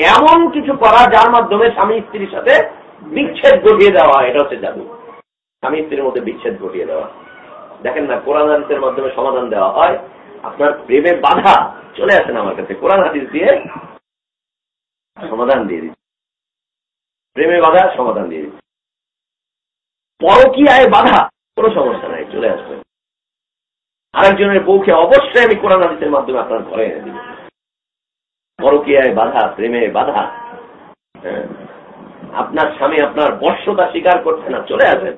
এমন কিছু করা যার মাধ্যমে স্বামী স্ত্রীর সাথে বিচ্ছেদ ঘটিয়ে দেওয়া এটা হচ্ছে জাদু। স্বামী স্ত্রীর মধ্যে বিচ্ছেদ ঘটিয়ে দেওয়া। দেখেন না, কোরআন হাদিসের মাধ্যমে সমাধান দেওয়া হয়। আপনার প্রেমে বাধা চলে আসেন আমার কাছে। কোরআন হাদিস দিয়ে সমাধান দিয়ে দিচ্ছে। প্রেমে বাধা, সমাধান দিয়ে দিচ্ছে। পরকীয়ায় বাধা, কোনো সমস্যা নাই, চলে আসবে। আরেকজনের বউকে অবশ্যই আমি কোরআন হাদিসের মাধ্যমে আপনার ঘরে এনে দিব। পরকীয়ায় বাধা, প্রেমে বাধা হ্যাঁ। আপনার স্বামী আপনার বর্ষতা স্বীকার করছে না, চলে আসবেন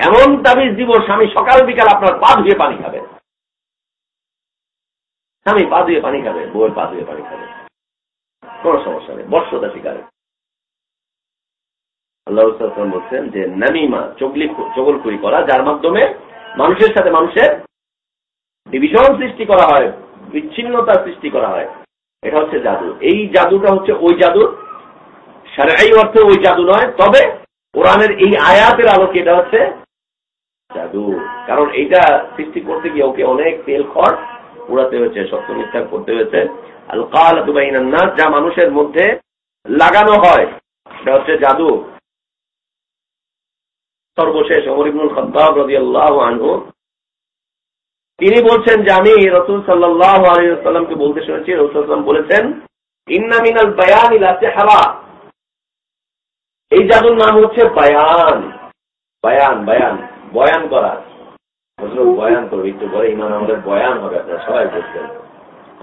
এমন তাবিজ দিব, স্বামী সকাল বিকাল আপনার পা ধুয়ে পানি খাবে। স্বামী পা ধুয়ে পানি খাবে, বউয়ের পা ধুয়ে পানি খাবে। কোন সমস্যা নেই, বর্ষতা শিকারে আল্লাহ বলছেন যে, নামিমা, চগলি চগলখুরি করা, যার মাধ্যমে মানুষের সাথে মানুষের ডিভিশন সৃষ্টি করা হয়, বিচ্ছিন্নতা সৃষ্টি করা হয়। এটা হচ্ছে জাদু। এই জাদুটা হচ্ছে ওই জাদু। সারাই অর্থে ওই জাদু নয়, তবে কোরআনের এই আয়াতের আলোকে এটা হচ্ছে জাদু। কারণ এইটা সৃষ্টি করতে গিয়ে ওকে অনেক তেল খড় উড়াতে হয়েছে সত্য মিথ্যা করতে হয়েছে। আল কাল নাচ যা মানুষের মধ্যে লাগানো হয়। এটা হচ্ছে জাদু। সর্বশেষ অমর ইবনুল খদ্দাব রদি আল্লাহ আনহু তিনি বলছেন যে আমি রসুল সাল্লাহ আলিয়াল্লামকে বলতে শুনেছি রসুলাম বলেছেন ইন্নামিনাল বায়ান হারা এই জাদুর নাম হচ্ছে বায়ান। বায়ান বায়ান, বয়ান করা। বয়ান করবে, একটু পরে ইমান আমলের বয়ান হবে, আপনারা সবাই করছেন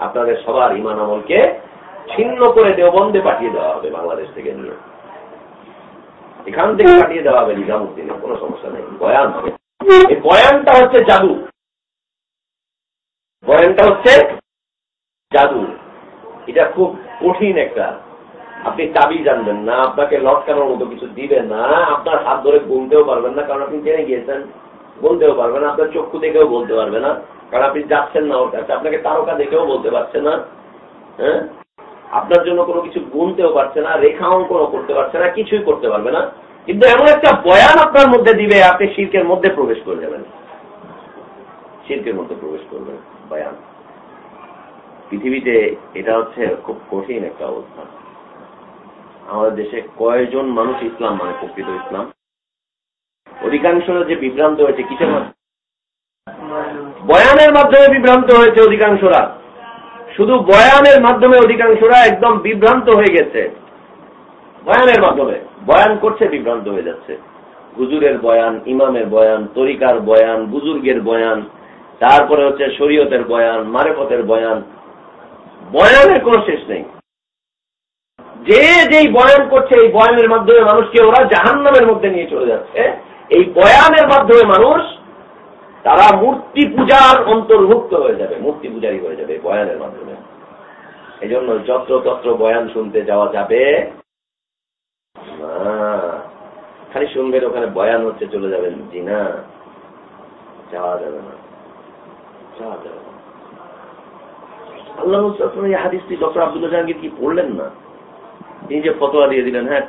আপনাদের সবার ইমান আমলকে ছিন্ন করে দেওবন্দে পাঠিয়ে দেওয়া হবে বাংলাদেশ থেকে নিয়ে। এখান থেকে পাঠিয়ে দেওয়া হবে নিজামুদ্দিনে, কোনো সমস্যা নেই, বয়ান হবে। এই বয়ানটা হচ্ছে জাদু। বয়ানটা হচ্ছে জাদু। এটা খুব কঠিন একটা, আপনি চাবি জানবেন না, আপনাকে লটকানোর মতো কিছু দিবেন না, আপনার হাত ধরে গুনতেও পারবেন না, কারণ আপনি জেনে গিয়েছেন, বলতেও পারবে না, আপনার চক্ষু দেখেও বলতে পারবে না, কারণ আপনি যাচ্ছেন না ওর কাছে, আপনাকে তারকা দেখেও বলতে পারছে না হ্যাঁ? আপনার জন্য কোনো কিছু গুনতেও পারছে না রেখা অঙ্কনও করতে পারছে না, কিছুই করতে পারবে না, কিন্তু এমন একটা বয়ান আপনার মধ্যে দিবে, আপনি শিল্পের মধ্যে প্রবেশ করে যাবেন। শিল্পের মধ্যে প্রবেশ করবেন। বয়ান পৃথিবীতে এটা হচ্ছে খুব কঠিন একটা অবস্থা। আমাদের দেশে কয়জন মানুষ ইসলাম মানে প্রকৃত ইসলাম? অধিকাংশ যে বিভ্রান্ত হয়েছে কিসের বয়ানের মাধ্যমে বিভ্রান্ত হয়েছে অধিকাংশরা। শুধু বয়ানের মাধ্যমে অধিকাংশরা একদম বিভ্রান্ত হয়ে গেছে। বয়ানের মাধ্যমে। বয়ান করছে, বিভ্রান্ত হয়ে যাচ্ছে। হুজুরের বয়ান, ইমামের বয়ান, তরিকার বয়ান, বুজুর্গের বয়ান তারপরে হচ্ছে শরীয়তের বয়ান, মারেফতের বয়ান। বয়ানের কোনো শেষ নেই। যে যেই বয়ান করছে, এই বয়ানের মাধ্যমে মানুষকে ওরা জাহান্নামের মধ্যে নিয়ে চলে যাচ্ছে। এই বয়ানের মাধ্যমে মানুষ, তারা মূর্তি পূজার অন্তর্ভুক্ত হয়ে যাবে, মূর্তি পূজারই হয়ে যাবে বয়ানের মাধ্যমে। এই জন্য যত্র তত্র বয়ান শুনতে যাওয়া যাবে। খালি শুনবেন ওখানে বয়ান হচ্ছে চলে যাবেন জি না যাওয়া যাবে না। যাওয়া যাবে না আল্লাহ এই হাদিসটি ডক্টর আব্দুল জাহাঙ্গীর কি পড়লেন না? তিনি যে ফতোয়া দিয়ে দিলেন হ্যাঁ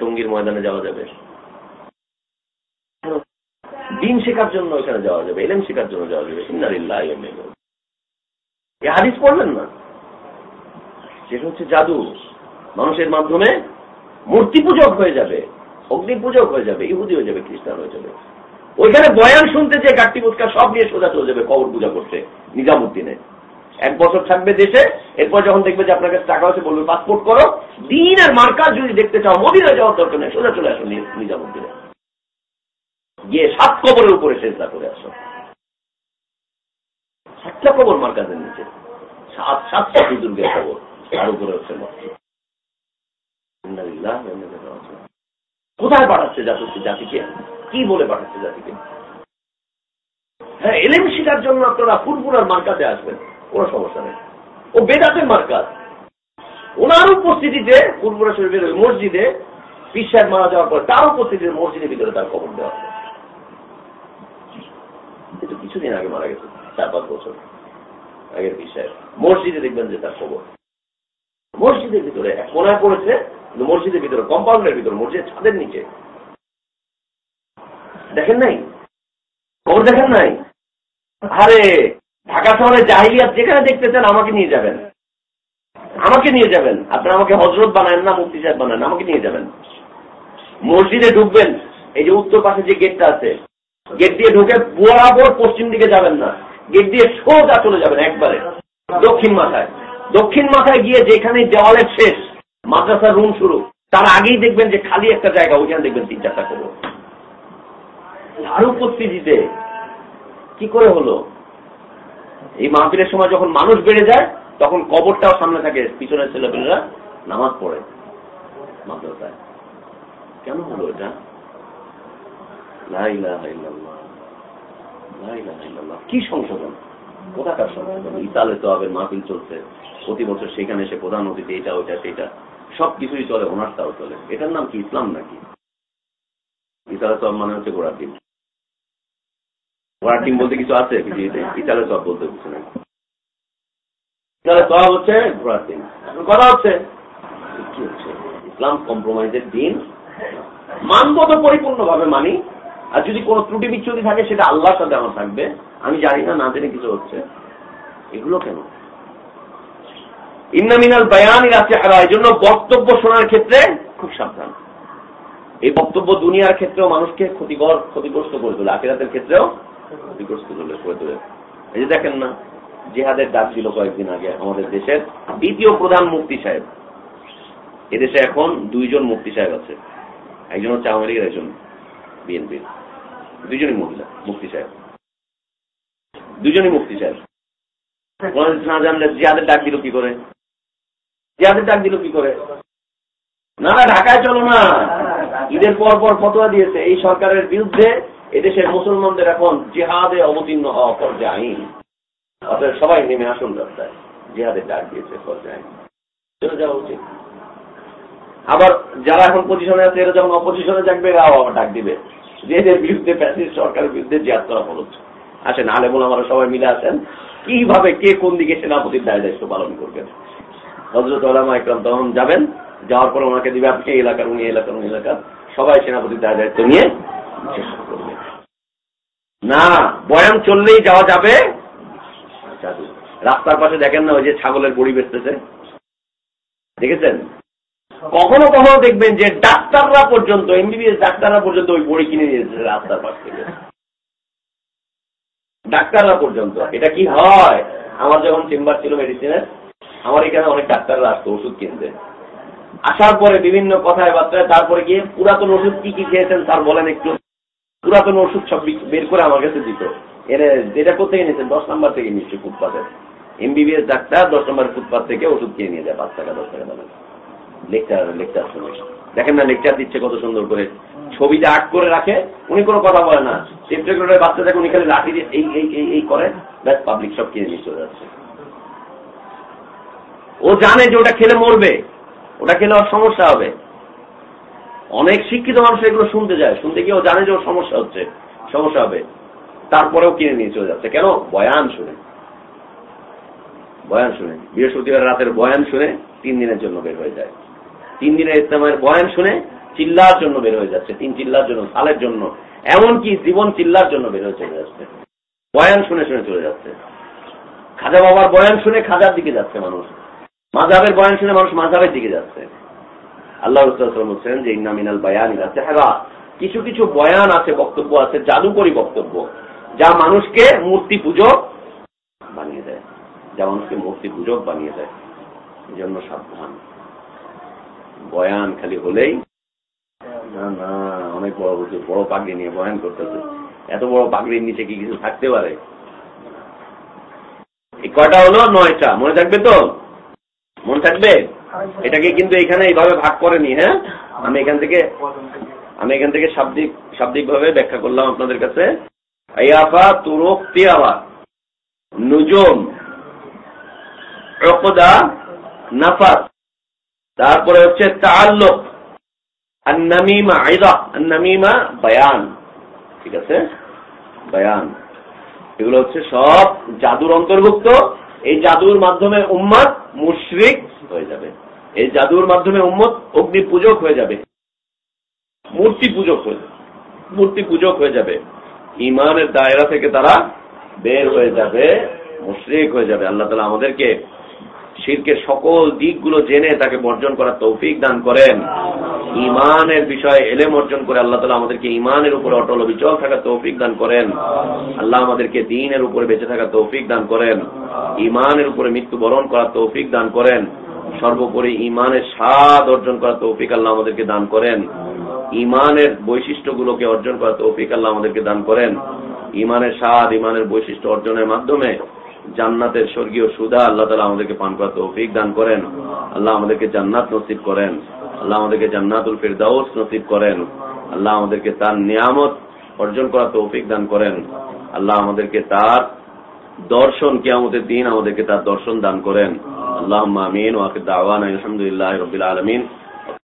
হাদিস পড়লেন না? সেটা হচ্ছে জাদু। মানুষের মাধ্যমে মূর্তি পূজক হয়ে যাবে অগ্নি পূজক হয়ে যাবে, ইহুদি হয়ে যাবে, খ্রিস্টান হয়ে যাবে। ওইখানে বয়ান শুনতে যে গাট্টি পুচকা সব নিয়ে সোজা চলে যাবে কবর পূজা করতে, নিজামুদ্দিনে। এক বছর থাকবে দেশে, এরপর যখন দেখবে যে আপনার কাছে টাকা আছে, বলবে, পাসপোর্ট করো। দিন আর মার্কাজ যদি দেখতে চাও মদিনা যাওয়ার দরকার নেই, সোজা চলে আসো নিজামুদ্দিনে। গিয়ে সাত কবরের উপরে চেষ্টা করে আসো। সাতটা কবর মার্কাজের নিচে। সাত সাতটা বুজুর্গের কবর, তার উপরে হচ্ছে কোথায় জাতিকে জাতিকে? কি বলে পাঠাচ্ছে জাতিকে? হ্যাঁ এলেম শিকার জন্য আপনারা ফুরফুরার মার্কাতে আসবেন, কোন সমস্যা নেই। ও বেদাতের মার্কাজ ওনার উপস্থিতিতে ফুরফুরা শরীফের ওই মসজিদে পিসার মারা যাওয়ার পর তার উপস্থিতিতে মসজিদের ভিতরে তার খবর দেওয়া হবে কিছুদিন আগে মারা গেছে, চার পাঁচ বছর আগের বিষয় মসজিদে দেখবেন যে তার খবর মসজিদের ভিতরে কোনায় পড়েছে মসজিদের ভিতরে কম্পাউন্ডের ভিতরে মসজিদের ছাদের নিচে দেখেন নাই? খবর দেখেন নাই? আরে, ঢাকা শহরে জাহিলিয়াত যেখানে দেখতে চান আমাকে নিয়ে যাবেন। আমাকে নিয়ে যাবেন। আপনার আমাকে হজরত বানায় না মুক্তি সাহেব বানান, আমাকে নিয়ে যাবেন। মসজিদে ঢুকবেন, এই যে উত্তর পাশে যে গেটটা আছে, গেট দিয়ে ঢুকে বরাবর পশ্চিম দিকে যাবেন না। গেট দিয়ে সোজা চলে যাবেন একবারে, দক্ষিণ মাথায়। দক্ষিণ মাথায় গিয়ে যেখানে দেওয়ালের শেষ, মাদ্রাসার রুম শুরু। তার আগেই দেখবেন যে খালি একটা জায়গা, ওইখানে দেখবেন তিন চারটা খবর আর উপস্থিতিতে কি করে হলো? এই মাহফিলের সময় যখন মানুষ বেড়ে যায়, তখন কবরটাও সামনে থাকে। পিছনের ছেলেপেলেরা নামাজ পড়ে মাদ্রাসায়। কেন হলো এটা? কি সংশোধন? কোথাকার সংশোধন? ইতালে তো আবার মাহফিল চলছে। প্রতি বছর সেখানে এসে প্রধান অতিথি এটা, ওইটা, সেটা। সব কিছুই চলে, ওনারটাও চলে। এটার নাম কি, ইসলাম নাকি? ইতালে সব মানে হচ্ছে গোড়ার ডিম ডিম বলতে কিছু আছে? ইতালে সব বলতে কিছু নেই ইতালে সব হচ্ছে হচ্ছে ইসলাম কম্প্রোমাইজের দিন মানব তো মানি, আর যদি কোনো ত্রুটি বিচ্ছুতি থাকে, সেটা সাথে আমার থাকবে। আমি জানি না না জেনে কিছু হচ্ছে। এগুলো কেন? ইন্নামিনাল বায়ানির আছে এই জন্য বক্তব্য শোনার ক্ষেত্রে খুব সাবধান। এই বক্তব্য দুনিয়ার ক্ষেত্রেও মানুষকে ক্ষতিকর, ক্ষতিগ্রস্ত করে তোলে, আখিরাতের ক্ষেত্রেও ক্ষতিগ্রস্ত করে তোলে এই যে দেখেন না, জেহাদের ডাক ছিল কয়েকদিন আগে আমাদের দেশের দ্বিতীয় প্রধান মুক্তি সাহেব। এদেশে এখন দুইজন মুক্তি সাহেব আছে। একজন হচ্ছে আওয়ামী লীগের, একজন বিএনপির। দুজনই মহিলা মুক্তি সাহেব। দুজনই মুক্তি সাহেব। না জানলে জিয়াদের ডাক দিল কি করে? জিয়াদের ডাক দিল কি করে? না না, ঢাকায় চলো না। ঈদের পর পর ফতোয়া দিয়েছে। এই সরকারের বিরুদ্ধে এদেশের মুসলমানদের এখন জেহাদে অবতীর্ণ হওয়া পর্যায়ে অর্থাৎ সবাই নেমে আসুন রাস্তায়। জেহাদের ডাক দিয়েছে পর্যায়ে চলে যাওয়া উচিত। আবার যারা এখন পজিশনে আছে, এরা যখন অপোজিশনে থাকবে, এরাও আবার ডাক দিবে। যে এদের বিরুদ্ধে প্যাসিস সরকারের বিরুদ্ধে জিয়াদ করা ফলত আসেন, আলেমুল আমরা সবাই মিলে আসেন। কীভাবে কে কোন দিকে সেনাপতির দায় দায়িত্ব পালন করবেন হজরত আলামা একরাম তখন যাবেন, যাওয়ার পর ওনাকে দিবে, আপনি এলাকার, উনি এলাকার উনি এলাকার। সবাই সেনাপতির দায় দায়িত্ব নিয়ে না, বয়ান চললেই যাওয়া যাবে। রাস্তার পাশে দেখেন না, ওই যে ছাগলের বড়ি বেচতেছে। দেখেছেন? কখনো কখনো দেখবেন যে ডাক্তাররা পর্যন্ত এমবিবিএস ডাক্তাররা পর্যন্ত ওই বড়ি কিনে নিয়েছে রাস্তার পাশ থেকে। ডাক্তাররা পর্যন্ত। এটা কি হয়? আমার যখন চেম্বার ছিল মেডিসিনের আমার এখানে অনেক ডাক্তাররা আসতো, ওষুধ কিনতে। আসার পরে বিভিন্ন কথায় বার্তায় তারপরে গিয়ে পুরাতন ওষুধ কি কি খেয়েছেন তার বলেন একটু। পুরাতন ওষুধ সব বের করে আমার কাছে দিত। এর, যেটা কোথেকে নিয়েছেন? দশ নাম্বার থেকে নিচ্ছে ফুটপাতে। এমবিবিএস ডাক্তার দশ নম্বর ফুটপাথ থেকে ওষুধ কিনে নিয়ে যায়, পাঁচ টাকা, দশ টাকা দামে। লেকচার লেকচার শুনে। দেখেন না, লেকচার দিচ্ছে কত সুন্দর করে। ছবিটা আর্ট করে রাখে, উনি কোনো কথা বলে না। টেপটেকুলারের বাচ্চা দেখে উনি খালি লাঠি দিয়ে এই এই এই করে, ব্যাস পাবলিক সব কিনে নিয়ে চলে যাচ্ছে। ও জানে যে ওটা খেলে মরবে। ওটা খেলে ওর সমস্যা হবে। অনেক শিক্ষিত মানুষ এগুলো শুনতে যায়। শুনতে গিয়ে ও জানে যে ওর সমস্যা হচ্ছে, সমস্যা হবে। তারপরেও কিনে নিয়ে চলে যাচ্ছে। কেন? বয়ান শুনে। বয়ান শুনে। বৃহস্পতিবার রাতের বয়ান শুনে তিন দিনের জন্য বের হয়ে যায়। তিন দিনের ইস্তেমার বয়ান শুনে চিল্লার জন্য বের হয়ে যাচ্ছে। তিন চিল্লার জন্য, সালের জন্য। এমনকি জীবন চিল্লার জন্য বের হয়ে চলে যাচ্ছে। বয়ান শুনে শুনে চলে যাচ্ছে। খাজা বাবার বয়ান শুনে খাজার দিকে যাচ্ছে মানুষ। মাঝাবের বয়ান শুনে মানুষ মাঝাবের দিকে যাচ্ছে। আল্লাহ বলছেন যে, ইন্না মিনাল বয়ান আছে হ্যাঁ কিছু কিছু বয়ান আছে, বক্তব্য আছে, জাদুকরী বক্তব্য, যা মানুষকে মূর্তি পূজক বানিয়ে দেয়। যা মানুষকে মূর্তি পূজক বানিয়ে দেয়। জন্য সাবধান। বয়ান খালি হলেই না না, অনেক বড় বুঝে বড় পাগড়ি নিয়ে বয়ান করতেছে। এত বড় পাগড়ির নিচে কি কিছু থাকতে পারে? এই কয়টা হলো? নয়টা। মনে থাকবে তো? মনে থাকবে? এটাকে কিন্তু এখানে এইভাবে ভাগ করেনি হ্যাঁ? আমি এখান থেকে, আমি এখান থেকে শাব্দিক শাব্দিক ভাবে ব্যাখ্যা করলাম আপনাদের কাছে। আইয়াফা তুরক তিয়াবা নুজুম রকদা নাফাস। তারপরে হচ্ছে তাল্লুক আন্নামিমা আইদা, আন্নামিমা বায়ান। ঠিক আছে? বায়ান। এগুলো হচ্ছে সব জাদুর অন্তর্ভুক্ত। এই জাদুর মাধ্যমে উম্মত মুশরিক হয়ে যাবে। এই জাদুর মাধ্যমে উম্মত অগ্নি পূজক হয়ে যাবে। মূর্তি পূজক হয়ে যাবে। মূর্তি পূজক হয়ে যাবে। ইমানের দায়রা থেকে তারা বের হয়ে যাবে। মুশরিক হয়ে যাবে। আল্লাহ তালা আমাদেরকে শিরকের সকল দিকগুলো জেনে তাকে বর্জন করার তৌফিক দান করেন। ইমানের বিষয়ে এলেম অর্জন করে আল্লাহ তালা আমাদেরকে ইমানের উপরে অটল অবিচল থাকার তৌফিক দান করেন। আল্লাহ আমাদেরকে দিনের উপরে বেঁচে থাকার তৌফিক দান করেন। ইমানের উপরে মৃত্যুবরণ করার তৌফিক দান করেন। সর্বোপরি ইমানের স্বাদ অর্জন করার তৌফিক আল্লাহ আমাদেরকে দান করেন। ইমানের বৈশিষ্ট্যগুলোকে অর্জন করার তৌফিক আল্লাহ আমাদেরকে দান করেন। ইমানের স্বাদ ইমানের বৈশিষ্ট্য অর্জনের মাধ্যমে জান্নাতের স্বর্গীয় সুদা আল্লাহ তালা আমাদেরকে পান করা তৌফিক দান করেন। আল্লাহ আমাদেরকে জান্নাত নসিব করেন। আল্লাহ আমাদেরকে জান্নাতুল ফিরদাউস নসিব করেন। আল্লাহ আমাদেরকে তার নিয়ামত অর্জন করা তৌফিক দান করেন। আল্লাহ আমাদেরকে তার দর্শন কে কেয়ামতের দিন আমাদেরকে তার দর্শন দান করেন। আল্লাহ আমিন ওয়াকে দাওয়ান আলহামদুলিল্লাহ রবিল আলমিন।